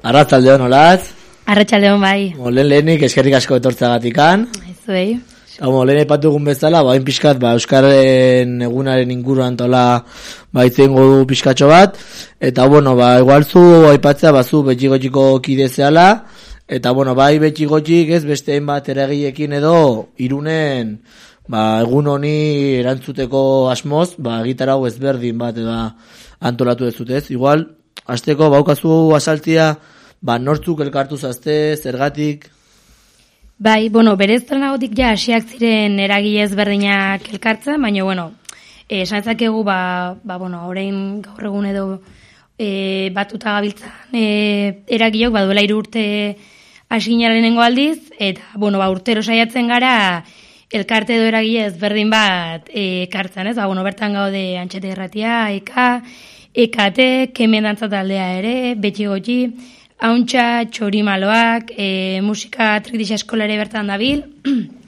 Arratzalde hon, olaz. Arratxaldeon bai. Lehen lehenik eskerrik asko etortzagatikan. Zuei. Hau, lehen epatu egun bezala, bain pixkat, ba, Euskaren egunaren inguruan tola ba, itzen du pixkatxo bat. Eta, bueno, ba, igual zu aipatzea, ba, zu betxigotxiko kide zehala. Eta, bueno, bai betxigotxik ez beste hainbat eragiekin edo irunen ba, egun honi erantzuteko asmoz, ba, gitar hau ezberdin bat edo antolatu ez zutez. Igual, azteko, baukazu asaltia, ba, nortzuk elkartu zazte, zergatik, Bai, bueno, berez trenagotik ja hasiak ziren eragile ezberdinak elkartzen, baina, bueno, eh, esan ezakegu, ba, ba, bueno, orain gaur egun edo e, batuta gabiltzan e, eragileok, ba, duela hiru urte hasi aldiz, eta, bueno, ba, urtero saiatzen gara elkarte edo eragile ezberdin bat ekartzen, ez? Ba, bueno, bertan gaude antxete erratia, eka, ekate, kemen dantza taldea ere, betxi gotxi, hauntxa, txorimaloak, e, musika tridisa eskolare bertan dabil,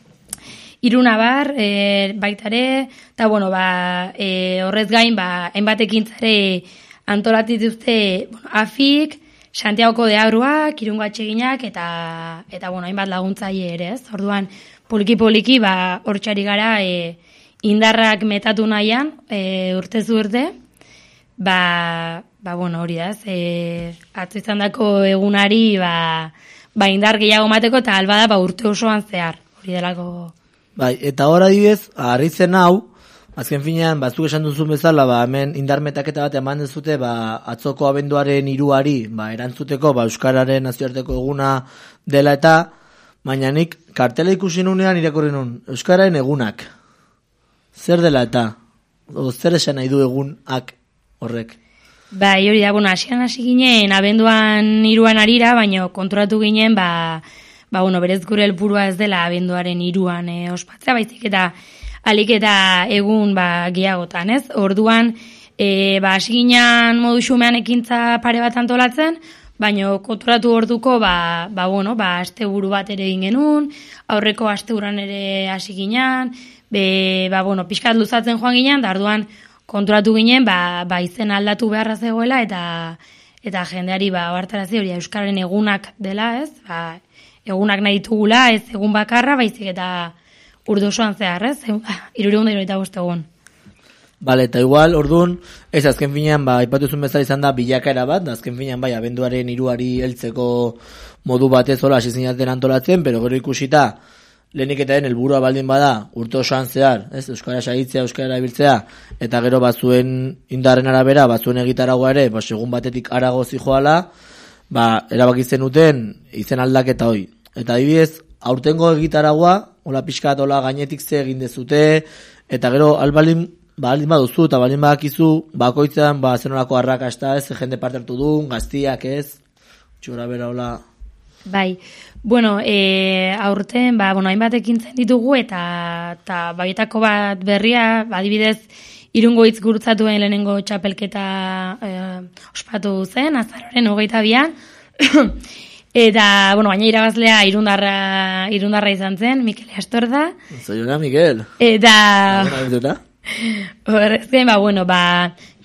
Iruna bar, e, baitare, eta bueno, ba, e, horrez gain, ba, enbat ekintzare antolatit bueno, afik, Santiagoko de Abruak, irungo atxeginak, eta, eta bueno, hainbat laguntzaile ere, ez? Orduan, poliki-poliki, ba, hortxari gara, e, indarrak metatu nahian, e, urte, ba, ba, bueno, hori da, ez? E, atzo izan dako egunari, ba, ba, indar gehiago mateko, eta albada, ba, urte osoan zehar, hori delako... Bai, eta hor adibidez, harritzen hau, azken finean, batzuk esan duzun bezala, ba, hemen indarmetaketa bat eman dezute, ba, atzoko abenduaren hiruari, ba, erantzuteko, ba, Euskararen nazioarteko eguna dela eta, baina nik kartela ikusi nunean irakurri nun, Euskararen egunak. Zer dela eta? O, zer esan nahi du egunak horrek? Bai, hori da, bueno, hasian hasi ginen, abenduan iruan arira, baina konturatu ginen, ba, ba, bueno, berez gure helburua ez dela abenduaren iruan e, ospatzea, baizik eta alik eta egun ba, gehiagotan, ez? Orduan, e, ba, hasi ginen modu xumean ekintza pare bat antolatzen, baina konturatu orduko, ba, ba, bueno, ba, aste buru bat ere egin genuen, aurreko aste ere hasi ginen, be, ba, bueno, pixkat luzatzen joan ginen, da orduan, konturatu ginen, ba, ba izen aldatu beharra zegoela, eta eta jendeari ba hartarazi hori euskaren egunak dela, ez? Ba, egunak nahi ditugula, ez egun bakarra, baizik eta urdu osoan zehar, ez? 375 egun. Bale, eta igual, orduan, ez azken finean, ba, ipatuzun bezala izan da bilakaera bat, da azken finean, bai, abenduaren hiruari heltzeko modu batez hola, hasi zinaten antolatzen, pero gero ikusita, lehenik eta helburua baldin bada, urte osoan zehar, ez, Euskara sagitzea, Euskara erabiltzea, eta gero bazuen indarren arabera, bazuen egitaragoa ere, ba, segun batetik arago zijoala, ba, erabaki zenuten izen aldaketa hoi. Eta adibidez, aurtengo egitaragoa, hola pixkat, hola gainetik ze egin dezute, eta gero albalin, ba, aldin baduzu, eta baldin badakizu, bakoitzan, ba, zenolako arrakasta ez, jende parte hartu du, gaztiak ez, txora bera, hola, Bai, bueno, e, aurten, ba, bueno, hainbat ekintzen ditugu, eta, eta baietako bat berria, adibidez, irungo hitz gurutzatuen lehenengo txapelketa e, ospatu zen, azaroren hogeita bian, eta, bueno, baina irabazlea irundarra, irundarra izan zen, Mikel Astorda. Zaiona, Mikel. Eta... Eta... Horrezken, ba, bueno, ba,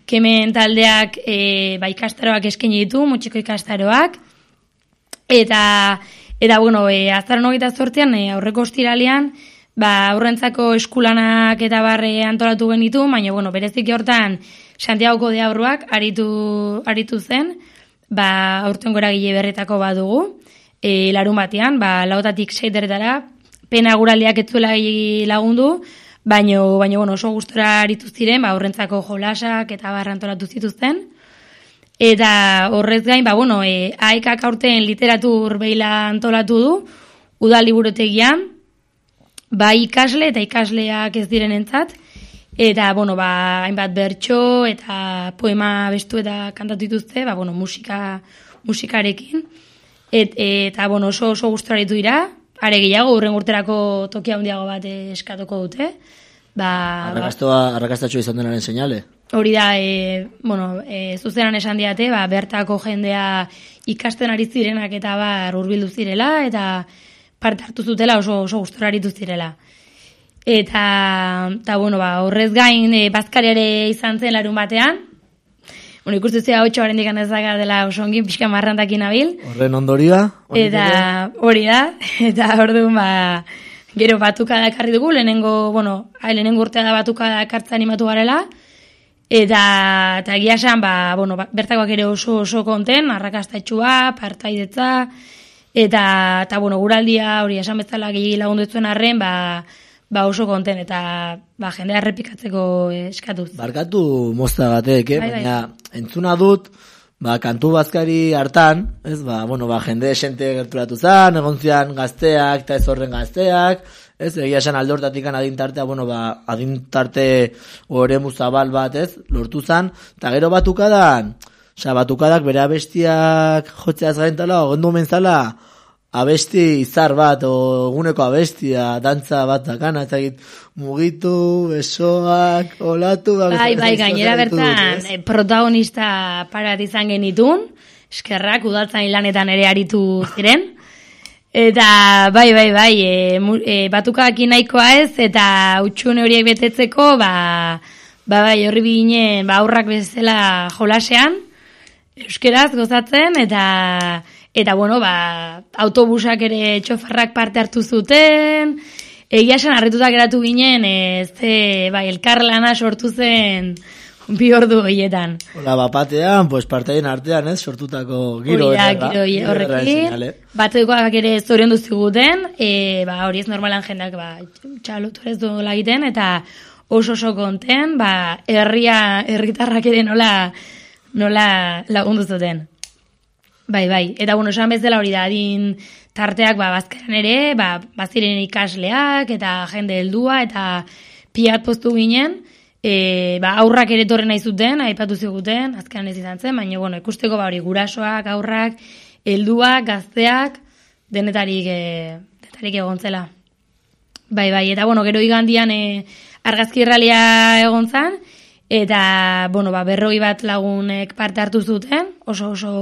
kemen taldeak e, ba, ikastaroak eskaini ditu, mutxiko ikastaroak, Eta, eta bueno, e, azaron hogeita zortzian, e, aurreko ostiralean, ba, aurrentzako eskulanak eta barre antolatu genitu, baina, bueno, berezik hortan Santiagoko de aurruak aritu, aritu zen, ba, aurten gora gile berretako badugu, e, larun batean, ba, lautatik seiteretara, pena guraldiak etzuela lagundu, baino, baino, bueno, oso gustora aritu ziren, ba, aurrentzako jolasak eta barra antolatu zituzten, Eta horrez gain, ba, bueno, e, aekak aurten literatur behila antolatu du, udal liburutegian, ba ikasle eta ikasleak ez diren entzat, eta, bueno, ba, hainbat bertso eta poema bestu eta kantatu dituzte, ba, bueno, musika, musikarekin, Et, eta, bueno, oso, oso gustora ditu dira, are gehiago, urren urterako tokia handiago bat eskatuko dute, ba... Arrakastatxo izan denaren seinale. Hori da, e, bueno, e, zuzenan esan diate, ba, bertako jendea ikasten ari zirenak eta ba, urbildu zirela, eta parte hartu zutela oso, oso gustora aritu zirela. Eta, eta bueno, ba, horrez gain, e, bazkariare izan zen larun batean, Bueno, ikustu zea 8 oraindik ez daga dela oso ongi pixka marrantakin nabil. Horren ondorioa? Eta hori da, eta orduan ba, gero batuka dakarri dugu, lehenengo, bueno, lehenengo urtea da batuka dakartza animatu garela, eta, eta egia esan, ba, bueno, ba, bertakoak ere oso oso konten, arrakastatxua, partaidetza, eta, eta bueno, guraldia hori esan bezala gehi lagundu zuen arren, ba, ba oso konten, eta ba, jendea errepikatzeko eskatuz. Barkatu moztagatek, eh? Bai, bai. baina entzuna dut, ba, kantu bazkari hartan, ez, ba, bueno, ba, jende esente gerturatu zan, egon zian gazteak, eta ez horren gazteak, ez, egia esan alde hortatik adintartea, bueno, ba, adintarte ore zabal bat, ez, lortu zan, eta gero batukadan, osea, batukadak bere abestiak jotzeaz gaintala, ogendu menzala, abesti izar bat, o eguneko abestia, dantza bat dakana, ez dakit, mugitu, besoak, olatu, ba, Bai, bai, ez gainera dut, bertan ez? eh, protagonista parat izan genitun, eskerrak udaltzan lanetan ere aritu ziren. Eta bai, bai, bai, e, e, batukakin nahikoa ez, eta utxune horiek betetzeko, ba, ba bai, horri biginen, ba, aurrak bezala jolasean, euskeraz gozatzen, eta, eta bueno, ba, autobusak ere txofarrak parte hartu zuten, egia esan harritutak geratu ginen, ez, ze, bai, elkarlana sortu zen bi ordu horietan. Hola, bapatean, pues parteien artean, ez, sortutako giro Hori da, ederra, giro horrekin, seinale. batzukoak ere zorion duziguten, e, ba, hori ez normalan jendak, ba, txalotu ez du egiten, eta oso oso konten, ba, herria, herritarrak ere nola, nola lagundu zuten. Bai, bai, eta bueno, esan bezala hori da, adin tarteak, ba, bazkaran ere, ba, baziren ikasleak, eta jende heldua, eta piat postu ginen, e, ba, aurrak ere torre nahi zuten, aipatu ziguten, azkenan ez izan zen, baina, bueno, ikusteko ba, hori gurasoak, aurrak, helduak, gazteak, denetarik, e, denetarik egon zela. Bai, bai, eta bueno, gero igandian e, argazki erralia egon zan, eta, bueno, ba, berroi bat lagunek parte hartu zuten, oso oso,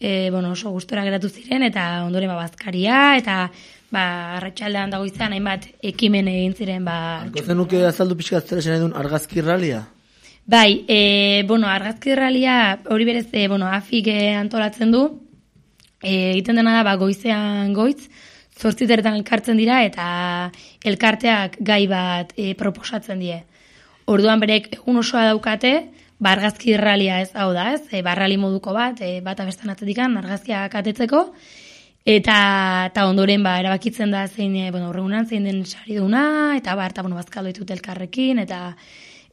e, bueno, oso gustora geratu ziren, eta ondoren ba, bazkaria, eta ba, arratsaldean dago izan, hainbat ekimen egin ziren, ba, Ko zenuke azaldu pixka zera esan edun argazki ralia? Bai, e, bueno, argazki erralia hori berez, e, bueno, afik antolatzen du, e, egiten dena da, ba, goizean goitz, zortziteretan elkartzen dira, eta elkarteak gai bat e, proposatzen die. Orduan berek egun osoa daukate, ba, argazki erralia ez hau da, ez, e, barrali moduko bat, e, bat abestan atzetikan, argazkiak atetzeko, eta, eta ondoren ba, erabakitzen da zein, e, bueno, horregunan zein den sariduna, eta ba, eta, bueno, bazkaldo ditut elkarrekin, eta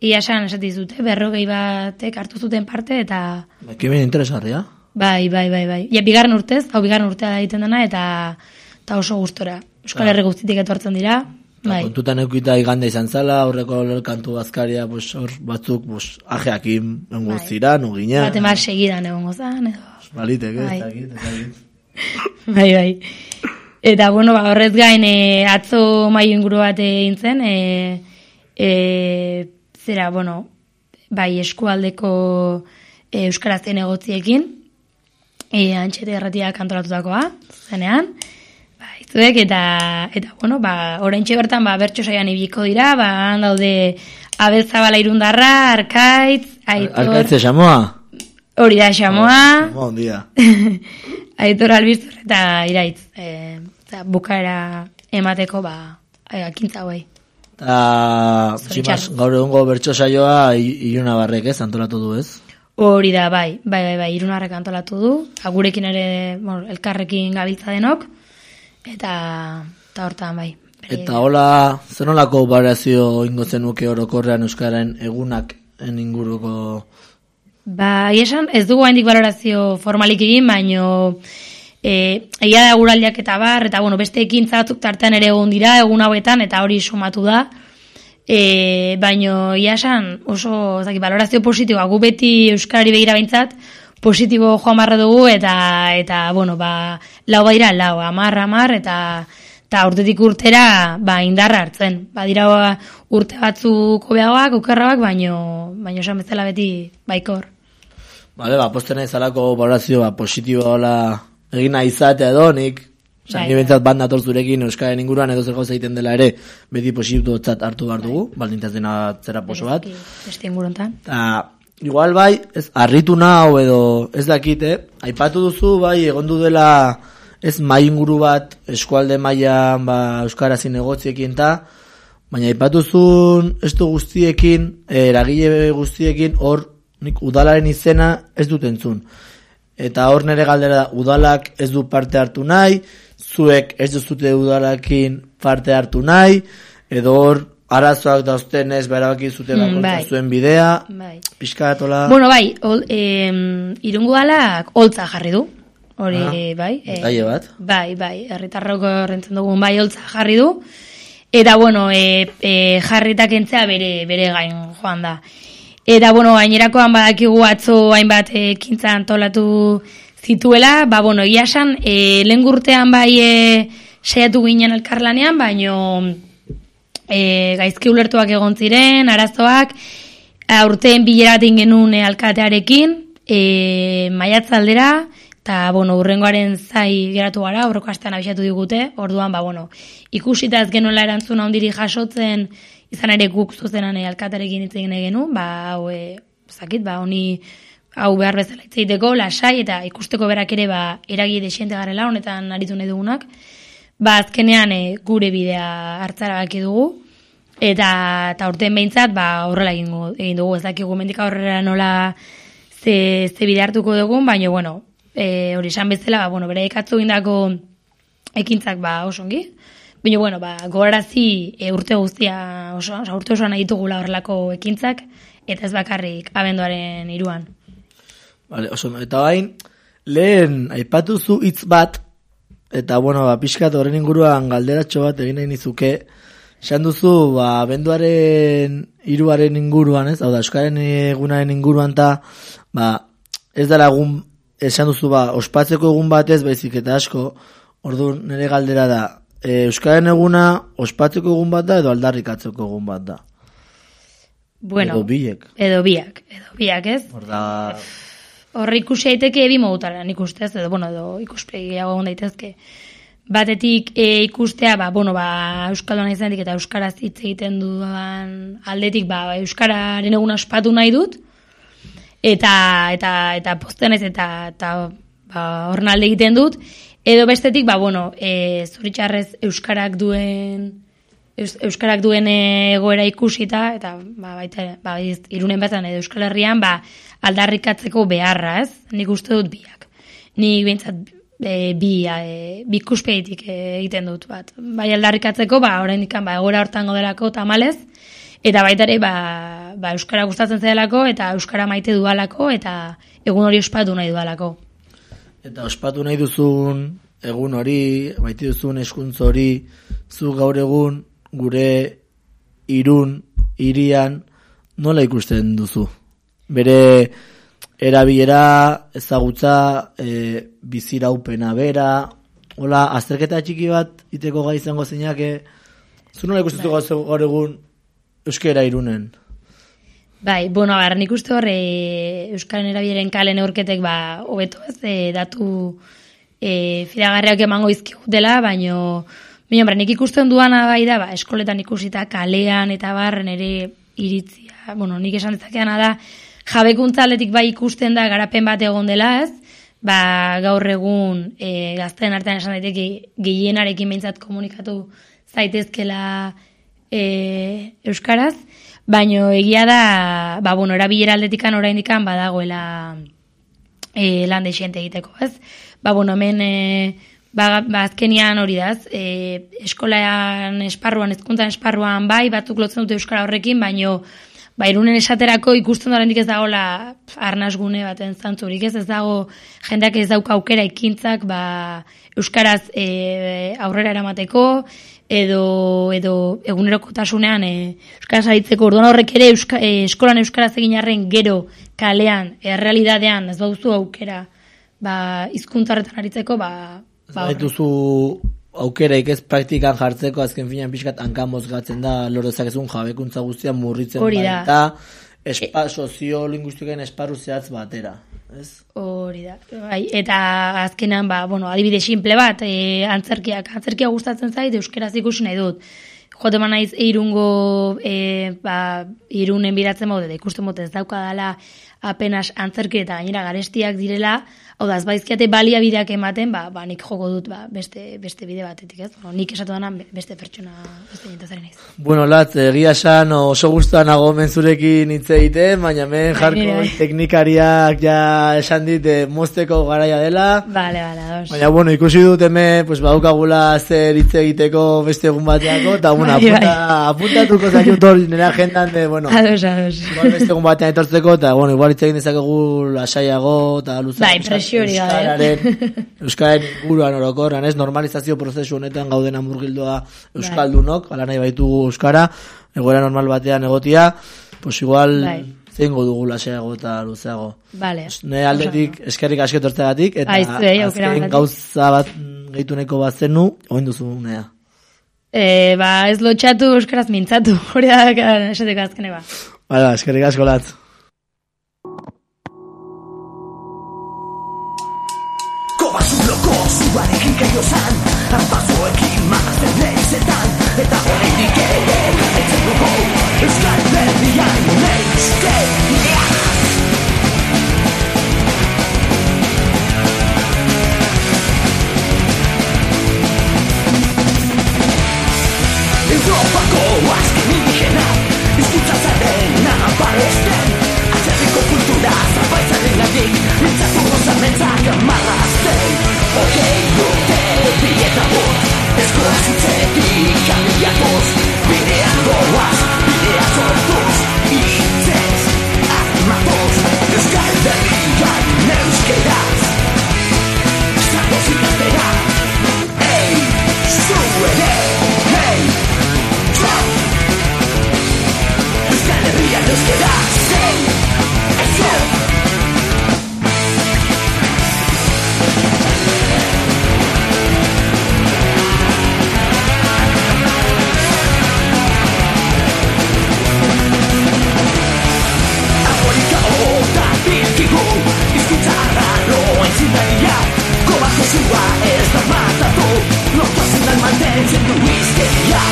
ia esan esati zute, berrogei batek hartu zuten parte, eta Ekimen interesgarria. bai, bai, bai, bai. Ja, bigarren urtez, hau bigarren urtea egiten dena, eta, eta oso gustora. Euskal Herri guztitik etortzen dira, bai. Kontutan eukita igande izan zala, horreko kantu bazkaria, pues, hor batzuk, pues, ajeakin, engu Bai. ziran, ugina. Baten bat segidan egongo zan, edo. Balitek, ez Bai. dakit, ez dakit. bai, bai. Eta, bueno, ba, horrez gain, e, atzo mai inguru bat egin zen, e, e, zera, bueno, bai, eskualdeko e, euskarazien egotziekin, e, antxete erratiak antolatutakoa, zenean, bai, zuek, eta, eta, bueno, ba, oraintxe bertan, ba, bertso saian ibiko dira, ba, daude, Abel Zabala irundarra, Arkaitz, Aitor, Arkaitze xamoa? Hori da xamoa, Xamoa ondia. Aitor albizur eta iraitz. E, eta bukaera emateko, ba, akintza hauei. Eta, tximas, gaur egungo bertso saioa Iluna Barrek, ez, antolatu du, ez? Hori da, bai, bai, bai, bai, irunarrek antolatu du, agurekin ere, bueno, elkarrekin gabiltza denok, eta, eta hortan, bai. Bere- Eta hola, zenolako variazio ingo zenuke orokorrean Euskararen egunak en inguruko... Ba, esan, ez dugu haindik valorazio formalik egin, baino e, egia da guraldiak eta bar, eta bueno, beste ekintza batzuk tartean ere egon dira, egun hauetan, eta hori sumatu da. E, baino, ia esan, oso, zaki, valorazio positiboa, gu beti Euskarari begira behintzat, positibo joan barra dugu, eta, eta bueno, ba, lau baira, lau, amar, amar, eta, eta urtetik urtera, ba, indarra hartzen. Ba, dira urte batzuk hobeagoak, okerragoak, baino, baino esan bezala beti baikor. Bale, ba, posten nahi zalako valorazio ba, positiboa hola egina izatea edo nik, Osa, Bai, ni bat nator zurekin Euskaren inguruan edo zer gauza egiten dela ere beti positibotzat hartu behar dugu, baldintaz dena zera poso bat. Beste inguruntan. Eta igual bai, ez, arritu nau edo ez dakite, aipatu duzu bai, egondu dela ez mai inguru bat eskualde mailan ba, Euskara zinegotziekin ta, baina aipatu zuen estu guztiekin, eh, eragile guztiekin, hor nik udalaren izena ez dut entzun. Eta hor nere galdera da, udalak ez du parte hartu nahi, zuek ez duzute udalakin parte hartu nahi, edo hor arazoak dauzten ez berabaki zute Mm, bai. zuen bidea, Bai. pixkatola... Bueno, bai, ol, em, irungo alak holtza jarri du. Hori, Ah, bai. eh, detalle bat. Bai, bai, herritarrok horrentzen dugun bai holtza jarri du. Eta, bueno, e, e, jarritak entzea bere, bere gain joan da. Eta, bueno, gainerakoan badakigu atzo hainbat ekintza antolatu zituela, ba, bueno, egia esan, e, lehen gurtean bai e, saiatu ginen elkarlanean, baino e, gaizki ulertuak egon ziren, arazoak, aurten bileratin genuen e, alkatearekin, e, maiatzaldera, eta, bueno, urrengoaren zai geratu gara, horreko astean abixatu digute, orduan, ba, bueno, ikusita ez genuela erantzuna ondiri jasotzen, izan ere guk zuzenan e, alkatearekin hitz egin genuen, ba, hau, e, zakit, ba, honi, hau behar bezala hitz egiteko, lasai, eta ikusteko berak ere, ba, eragi desiente garela, honetan aritu nahi dugunak, ba, azkenean e, gure bidea hartzara baki dugu, eta, eta urten behintzat, ba, horrela egin, gu- egin dugu, ez dakigu mendik aurrera nola ze, ze bide hartuko dugun, baina, bueno, e, hori esan bezala, ba, bueno, bere ekatzu egindako ekintzak, ba, oso baina, bueno, ba, gogarazi e, urte guztia, oso, oso, urte osoan ditugula horrelako ekintzak, eta ez bakarrik abenduaren iruan. Vale, oso, eta bain, lehen aipatu zu hitz bat, eta bueno, ba, pixkat horren inguruan galderatxo bat egin nahi nizuke, esan duzu, ba, benduaren hiruaren inguruan, ez? Hau da, Euskaren egunaren inguruan ta, ba, ez dara egun, esan duzu, ba, ospatzeko egun batez, baizik eta asko, ordu nire galdera da, Euskaren eguna ospatzeko egun bat da, edo aldarrikatzeko egun bat da. Bueno, Edo biek. Edo biak, edo biak, ez? Hor da, Horre ikusi daiteke bi modutara nik ustez, edo, bueno, edo ikuspegi gehiago egon daitezke. Batetik e, ikustea, ba, bueno, ba, Euskalduna izanik eta Euskaraz hitz egiten dudan aldetik, ba, Euskararen eguna ospatu nahi dut, eta, eta, eta posten naiz eta, eta ba, horren alde egiten dut, edo bestetik, ba, bueno, e, zoritxarrez Euskarak duen Eus, Euskarak duen egoera ikusita, eta ba, baita, ba, iz, irunen bezan edo Euskal Herrian, ba, aldarrikatzeko beharra, ez? Nik uste dut biak. Nik bintzat e, bi, e, bi ikuspegitik e, egiten dut bat. Bai aldarrikatzeko, ba, orain ikan, ba, egoera hortango delako tamalez, eta baita ere, ba, ba, Euskara gustatzen zailako, eta Euskara maite dudalako, eta egun hori ospatu nahi dudalako. Eta ospatu nahi duzun egun hori, maite duzun eskuntz hori, zu gaur egun gure irun, irian, nola ikusten duzu? Bere erabilera, ezagutza, e, biziraupena bera, hola, azterketa txiki bat iteko gai izango zeinake, zu nola ikusten duzu gaur egun euskera irunen? Bai, bueno, agar, nik uste hor, e, Euskaren erabileren kale neurketek, ba, hobeto ez, e, datu e, fidagarriak emango izkigutela, baino, baina, hombre, nik ikusten duana bai da, ba, eskoletan ikusita kalean eta barren ere iritzia, bueno, nik esan dezakeana da, jabekuntza aldetik bai ikusten da garapen bat egon dela, ez? Ba, gaur egun e, gazteen artean esan daiteke gehienarekin behintzat komunikatu zaitezkela e, euskaraz, baino egia da, ba, bueno, erabilera aldetikan oraindikan badagoela e, lan desiente egiteko, ez? Ba, bueno, hemen e, ba, ba, azkenian hori daz, e, eskolaan esparruan, ezkuntzan esparruan bai, batzuk lotzen dute euskara horrekin, baino ba, irunen esaterako ikusten da oraindik ez dagoela arnasgune baten zantzurik, ez ez dago jendeak ez dauka aukera ekintzak ba, euskaraz e, aurrera eramateko, edo, edo egunerokotasunean e, euskaraz aritzeko orduan horrek ere euska, e, eskolan euskaraz egin arren gero kalean, errealidadean ez bauzu aukera ba, hizkuntzarretan aritzeko, ba, ba, duzu aukeraik ez praktikan jartzeko azken finean pixkat hanka mozgatzen da lor dezakezun jabekuntza guztia murritzen Hori da. eta espa, soziolinguistikoen esparru zehatz batera. Ez? Hori da. Bai, eta azkenan, ba, bueno, adibide simple bat, e, antzerkiak, antzerkia gustatzen zait, euskeraz ikusi nahi dut. jote man naiz irungo, e, ba, irunen biratzen baude, da ikusten bote ez daukadala apenas antzerki eta gainera garestiak direla, hau da, baizkiate baliabideak ematen, ba, ba nik joko dut ba, beste, beste bide batetik, ez? Bueno, nik esatu dana beste pertsona beste nintazaren naiz. Bueno, latz, egia esan oso guztuan nago menzurekin hitz egiten, baina hemen Bai, jarko nire bai. teknikariak ja esan dit eh, mozteko garaia dela. Bale, bale, ados. Baina, bueno, ikusi dut hemen, pues, badukagula zer hitz egiteko beste egun bateako, eta, bueno, Bai, apunta, apuntatuko zaitut hor nire agendan de, bueno, Ados, ados. igual beste egun batean etortzeko, eta, bueno, igual hitz egin dezakegu lasaiago, eta luzago. Bai, presio hori gabe. Euskararen, Euskararen inguruan orokorran, ez, normalizazio prozesu honetan gauden murgildoa Euskaldunok, ala nahi baitugu Euskara, egoera normal batean egotia, pues igual Bai. zeingo dugu lasaiago eta luzeago. Bale. Ne aldetik eskerrik asko etortzeagatik eta Ai, zuei aukera azken gauza bat gehitu neko bat zenu, oin duzu unea. E, ba, ez lotxatu euskaraz mintzatu, hori da esateko azkene ba. Bala, eskerrik asko latz. Zan Arpazoekin mazten leizetan Eta horreirik ere Etzen dugu Euskal Berrian Neizke Europako azken indigena Izkutza zarena baresten Atzerriko kultura zapaitzaren gatik Mintzatu gozamentzak marrazten Okei urte bieta bot Eskola zitzetik abiatoz Bidean goaz, bidea sortuz Itzez, armatoz Euskal Berrian euskeraz Zatoz ikastera Ei, zu ere Ei, Trump Euskal Herrian euskeraz Kobako zua ez da matatu Lortazen dan mantentzen du izkeria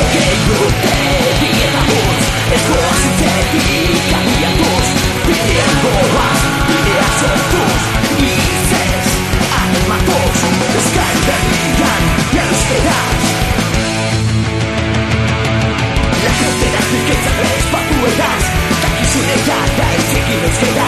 Okei urte dieta buz Ez goa zitzetik abiatuz Bidean goaz, bidea sortuz Izez, animatuz Euskal Berrian, euskeraz La frontera riqueza espatu edaz Dakizune jata ezekin euskeraz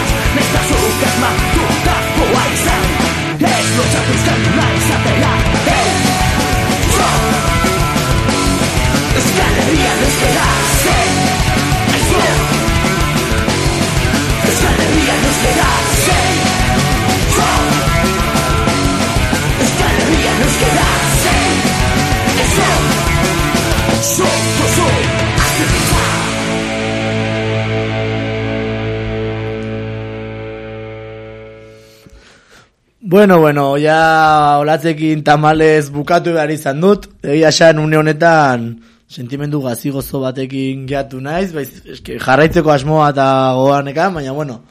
Bueno, bueno, ja olatzekin tamalez bukatu behar izan dut. Egia esan une honetan sentimendu gazigozo batekin geatu naiz, baiz, eske, jarraitzeko asmoa eta goanekan, baina bueno,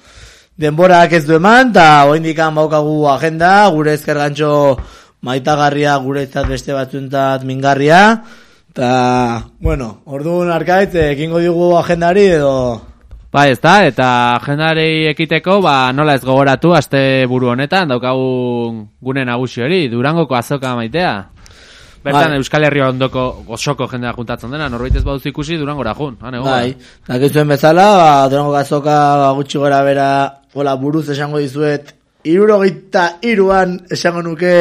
denborak ez du eman, eta oindikan baukagu agenda, gure ezkergantxo maitagarria, gure beste batzuentzat mingarria, eta, bueno, orduan arkaitz, ekingo digu agendari edo... Bai, ez da, eta agendari ekiteko, ba, nola ez gogoratu, aste buru honetan, daukagu gune nagusi hori, Durangoko azoka maitea. Bertan, Bai. Euskal Herria ondoko osoko jendea juntatzen dena, norbait ez baduz ikusi Durangora jun. Han egon. Bai, dakizuen bezala, ba, durango gazoka ba, gutxi gora bera, hola, buruz esango dizuet, irurogeita iruan esango nuke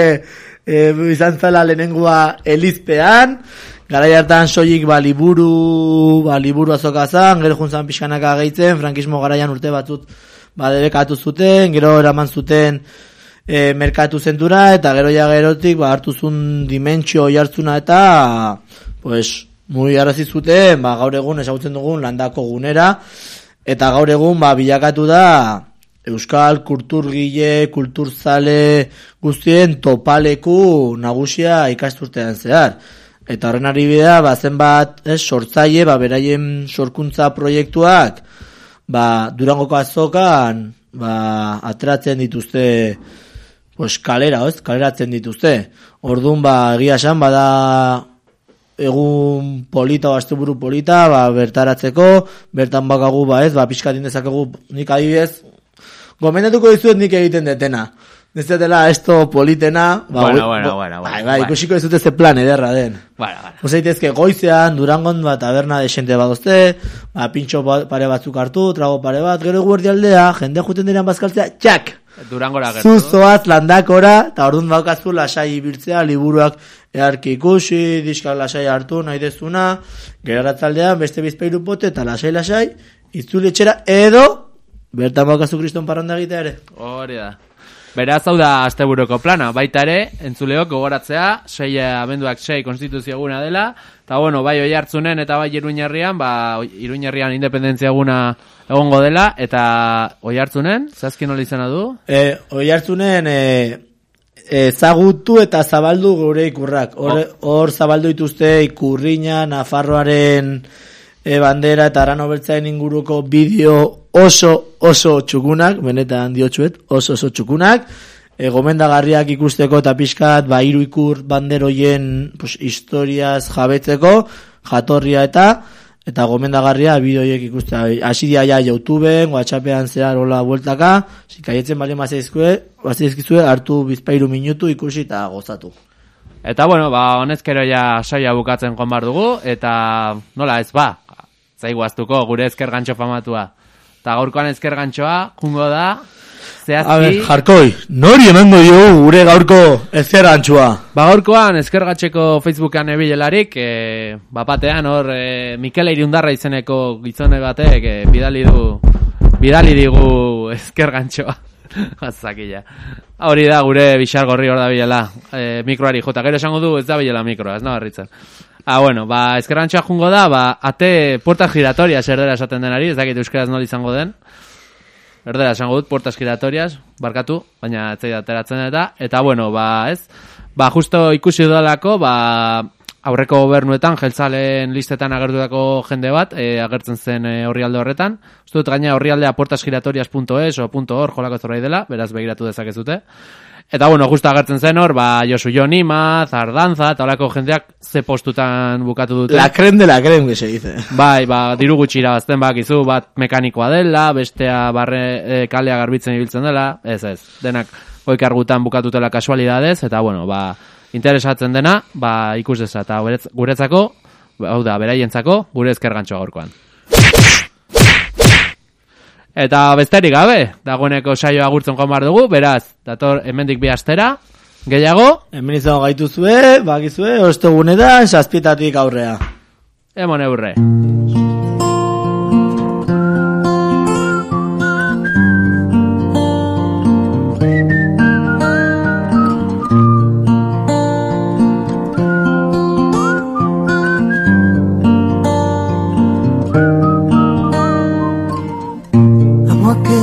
e, izan zala lehenengua elizpean, Garai hartan soilik ba liburu, ba liburu azoka gero juntzan pixkanaka gehitzen, frankismo garaian urte batzut ba debekatu zuten, gero eraman zuten e, merkatu zentura, eta gero ja gerotik ba hartu zuen dimentsio jartzuna eta pues muy arazi zuten, ba gaur egun ezagutzen dugun landako gunera, eta gaur egun ba bilakatu da Euskal kulturgile, kulturzale guztien topaleku nagusia ikasturtean zehar. Eta horren ari bidea, ba, zenbat, ez, sortzaile, ba, beraien sorkuntza proiektuak, ba, durangoko azokan, ba, ateratzen dituzte, pues, kalera, ez, kaleratzen dituzte. Orduan, ba, egia esan, bada, egun polita, o asteburu polita, ba, bertaratzeko, bertan bakagu, ba, ez, ba, pixkatin dezakegu, nik adibidez, gomendatuko dizuet nik egiten detena. Ez dela esto politena, ba, Bueno, goi- bueno, bueno, bai, bai, bueno. ikusiko dizute ze plan ederra den. Bueno, bueno. Osaitezke goizean, durangon bat taberna desente badozte, ba, pintxo ba- pare batzuk hartu, trago pare bat, gero guardi aldea, jende juten diren bazkaltzea, txak! Durangora gertu. Zuzoaz landakora, eta orduan daukazu lasai ibiltzea, liburuak earki ikusi, diskak lasai hartu, nahi dezuna, gero aratzaldean beste bizpeiru pote, eta lasai-lasai, itzuli etxera, edo, bertan baukazu kriston parranda egitea ere. Hori da. Beraz, hau da asteburuko plana, baita ere, entzuleok gogoratzea, sei abenduak sei konstituzio eguna dela, eta bueno, bai oi hartzunen eta bai iruñerrian, ba, iruñerrian independentzia eguna egongo dela, eta oi hartzunen, zazkin hori izena du? E, oi hartzunen, e, ezagutu eta zabaldu gure ikurrak. Hor, hor zabaldu dituzte ikurriña, Nafarroaren e, bandera eta arano beltzaen inguruko bideo oso oso txukunak, benetan diotxuet, oso oso txukunak, e, gomendagarriak ikusteko eta pixkat, ba, hiru ikur banderoien pues, historiaz jabetzeko, jatorria eta, eta gomendagarria bideoiek ikustea. Hasi dia ja YouTubeen, WhatsAppean zehar hola bueltaka, zikaietzen bali mazaizkue, mazaizkizue, hartu bizpairu minutu ikusi eta gozatu. Eta bueno, ba, honezkero ja saia bukatzen joan bar dugu, eta nola ez ba, zaigu aztuko gure ezker gantxo famatua. Eta gaurkoan ezker gantxoa, jungo da, zehazki... A ber, jarkoi, nori emango diogu gure gaurko ezker antxua? Ba gaurkoan eskergatxeko Facebookan ebilelarik, e, bapatean hor e, Mikel Irundarra izeneko gizone batek e, bidali du bidali digu eskergantxoa. Azakila. Hori da gure bixar gorri hor da bilela. E, mikroari jota, gero esango du ez da bilela mikroa, ez nabarritzen. Ah, bueno, ba, eskergantxoa jungo da, ba, ate puertas giratorias erdera esaten denari, ez dakit euskaraz nola izango den. Erdera esango dut, puertas giratorias, barkatu, baina etzai ateratzen eta, eta bueno, ba, ez, ba, justo ikusi dudalako, ba, aurreko gobernuetan, jeltzalen listetan agertutako jende bat, e, agertzen zen e, orrialde horretan, uste dut gaina orrialdea puertasgiratorias.es o .org jolako zerbait dela, beraz begiratu dezakezute. Eta bueno, justo agertzen zen hor, ba, Josu Jonima, Zardanza, eta horako jendeak ze postutan bukatu dute. La creme de la creme, que se dice. Bai, ba, diru gutxi irabazten bakizu, bat mekanikoa dela, bestea barre e, kalea garbitzen ibiltzen dela, ez ez, denak oikargutan bukatutela kasualidadez, eta bueno, ba, interesatzen dena, ba, ikus deza, eta guretz- guretzako, ba, hau da, beraientzako, gure ezker gantxoa gaurkoan. Eta besterik gabe, dagoeneko saioa agurtzen joan behar dugu, beraz, dator hemendik bi astera, gehiago, Hemen izango gaituzue, bakizue, ostegunetan, saspietatik aurrea. emon eurre.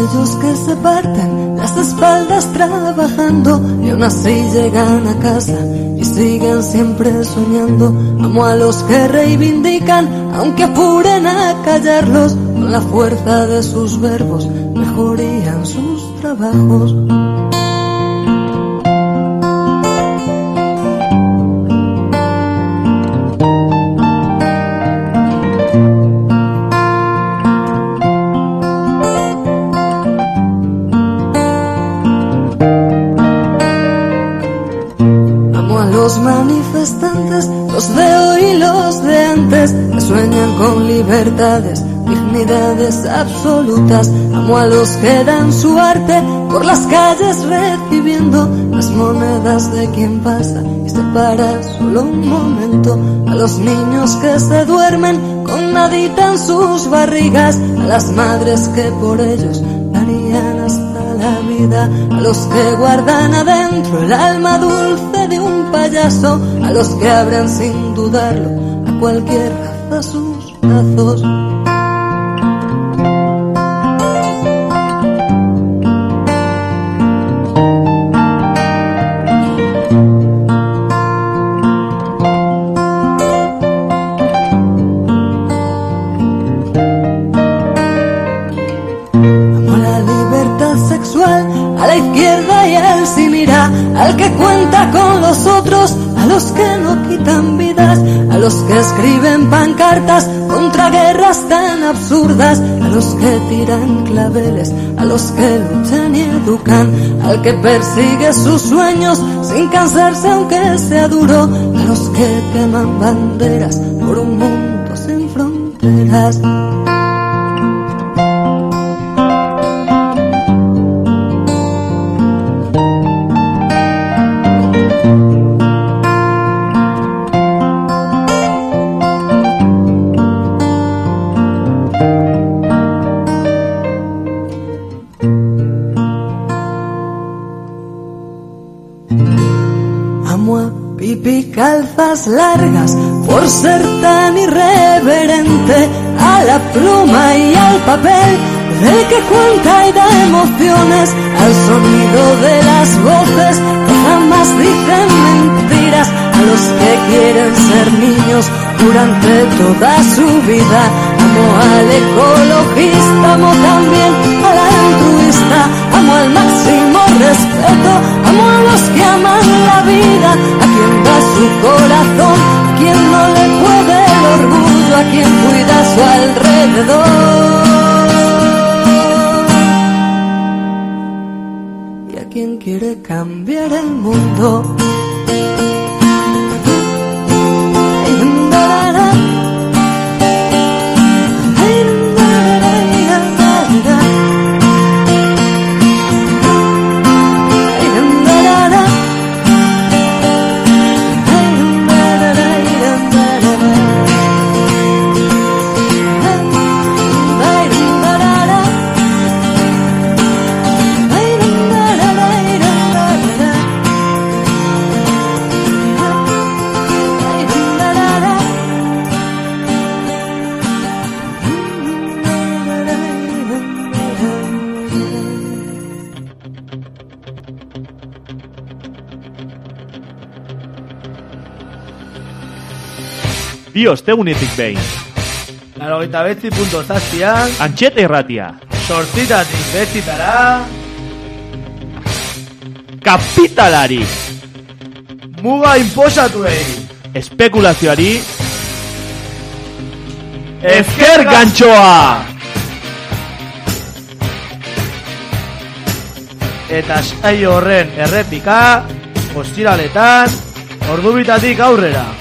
Aquellos que se parten las espaldas trabajando y aún así llegan a casa y siguen siempre soñando. Amo a los que reivindican, aunque apuren a callarlos, con la fuerza de sus verbos mejorían sus trabajos. Manifestantes, los de hoy y los de antes, que sueñan con libertades, dignidades absolutas. Amo a los que dan su arte por las calles recibiendo las monedas de quien pasa y se para solo un momento. A los niños que se duermen con nadita en sus barrigas, a las madres que por ellos darían hasta la vida, a los que guardan adentro el alma dulce de un a los que abren sin dudarlo a cualquier raza sus brazos. Escriben pancartas contra guerras tan absurdas, a los que tiran claveles, a los que luchan y educan, al que persigue sus sueños sin cansarse aunque sea duro, a los que queman banderas por un mundo sin fronteras. Largas por ser tan irreverente a la pluma y al papel del que cuenta y da emociones al sonido de las voces que jamás dicen mentiras a los que quieren ser niños durante toda su vida amo al ecologista amo también al altruista amo al máximo amo a los que aman la vida a quien da su corazón a quien no le puede el orgullo a quien cuida su alrededor. Y a quien quiere cambiar el mundo Bi ostegunetik behin. Laro gita betzi punto zazpian, Antxeta irratia. sortzitatik betzitara, Kapitalari. muga inposatuei. Espekulazioari. Ezker gantxoa. Eta saio horren errepika, ostiraletan, ordubitatik aurrera.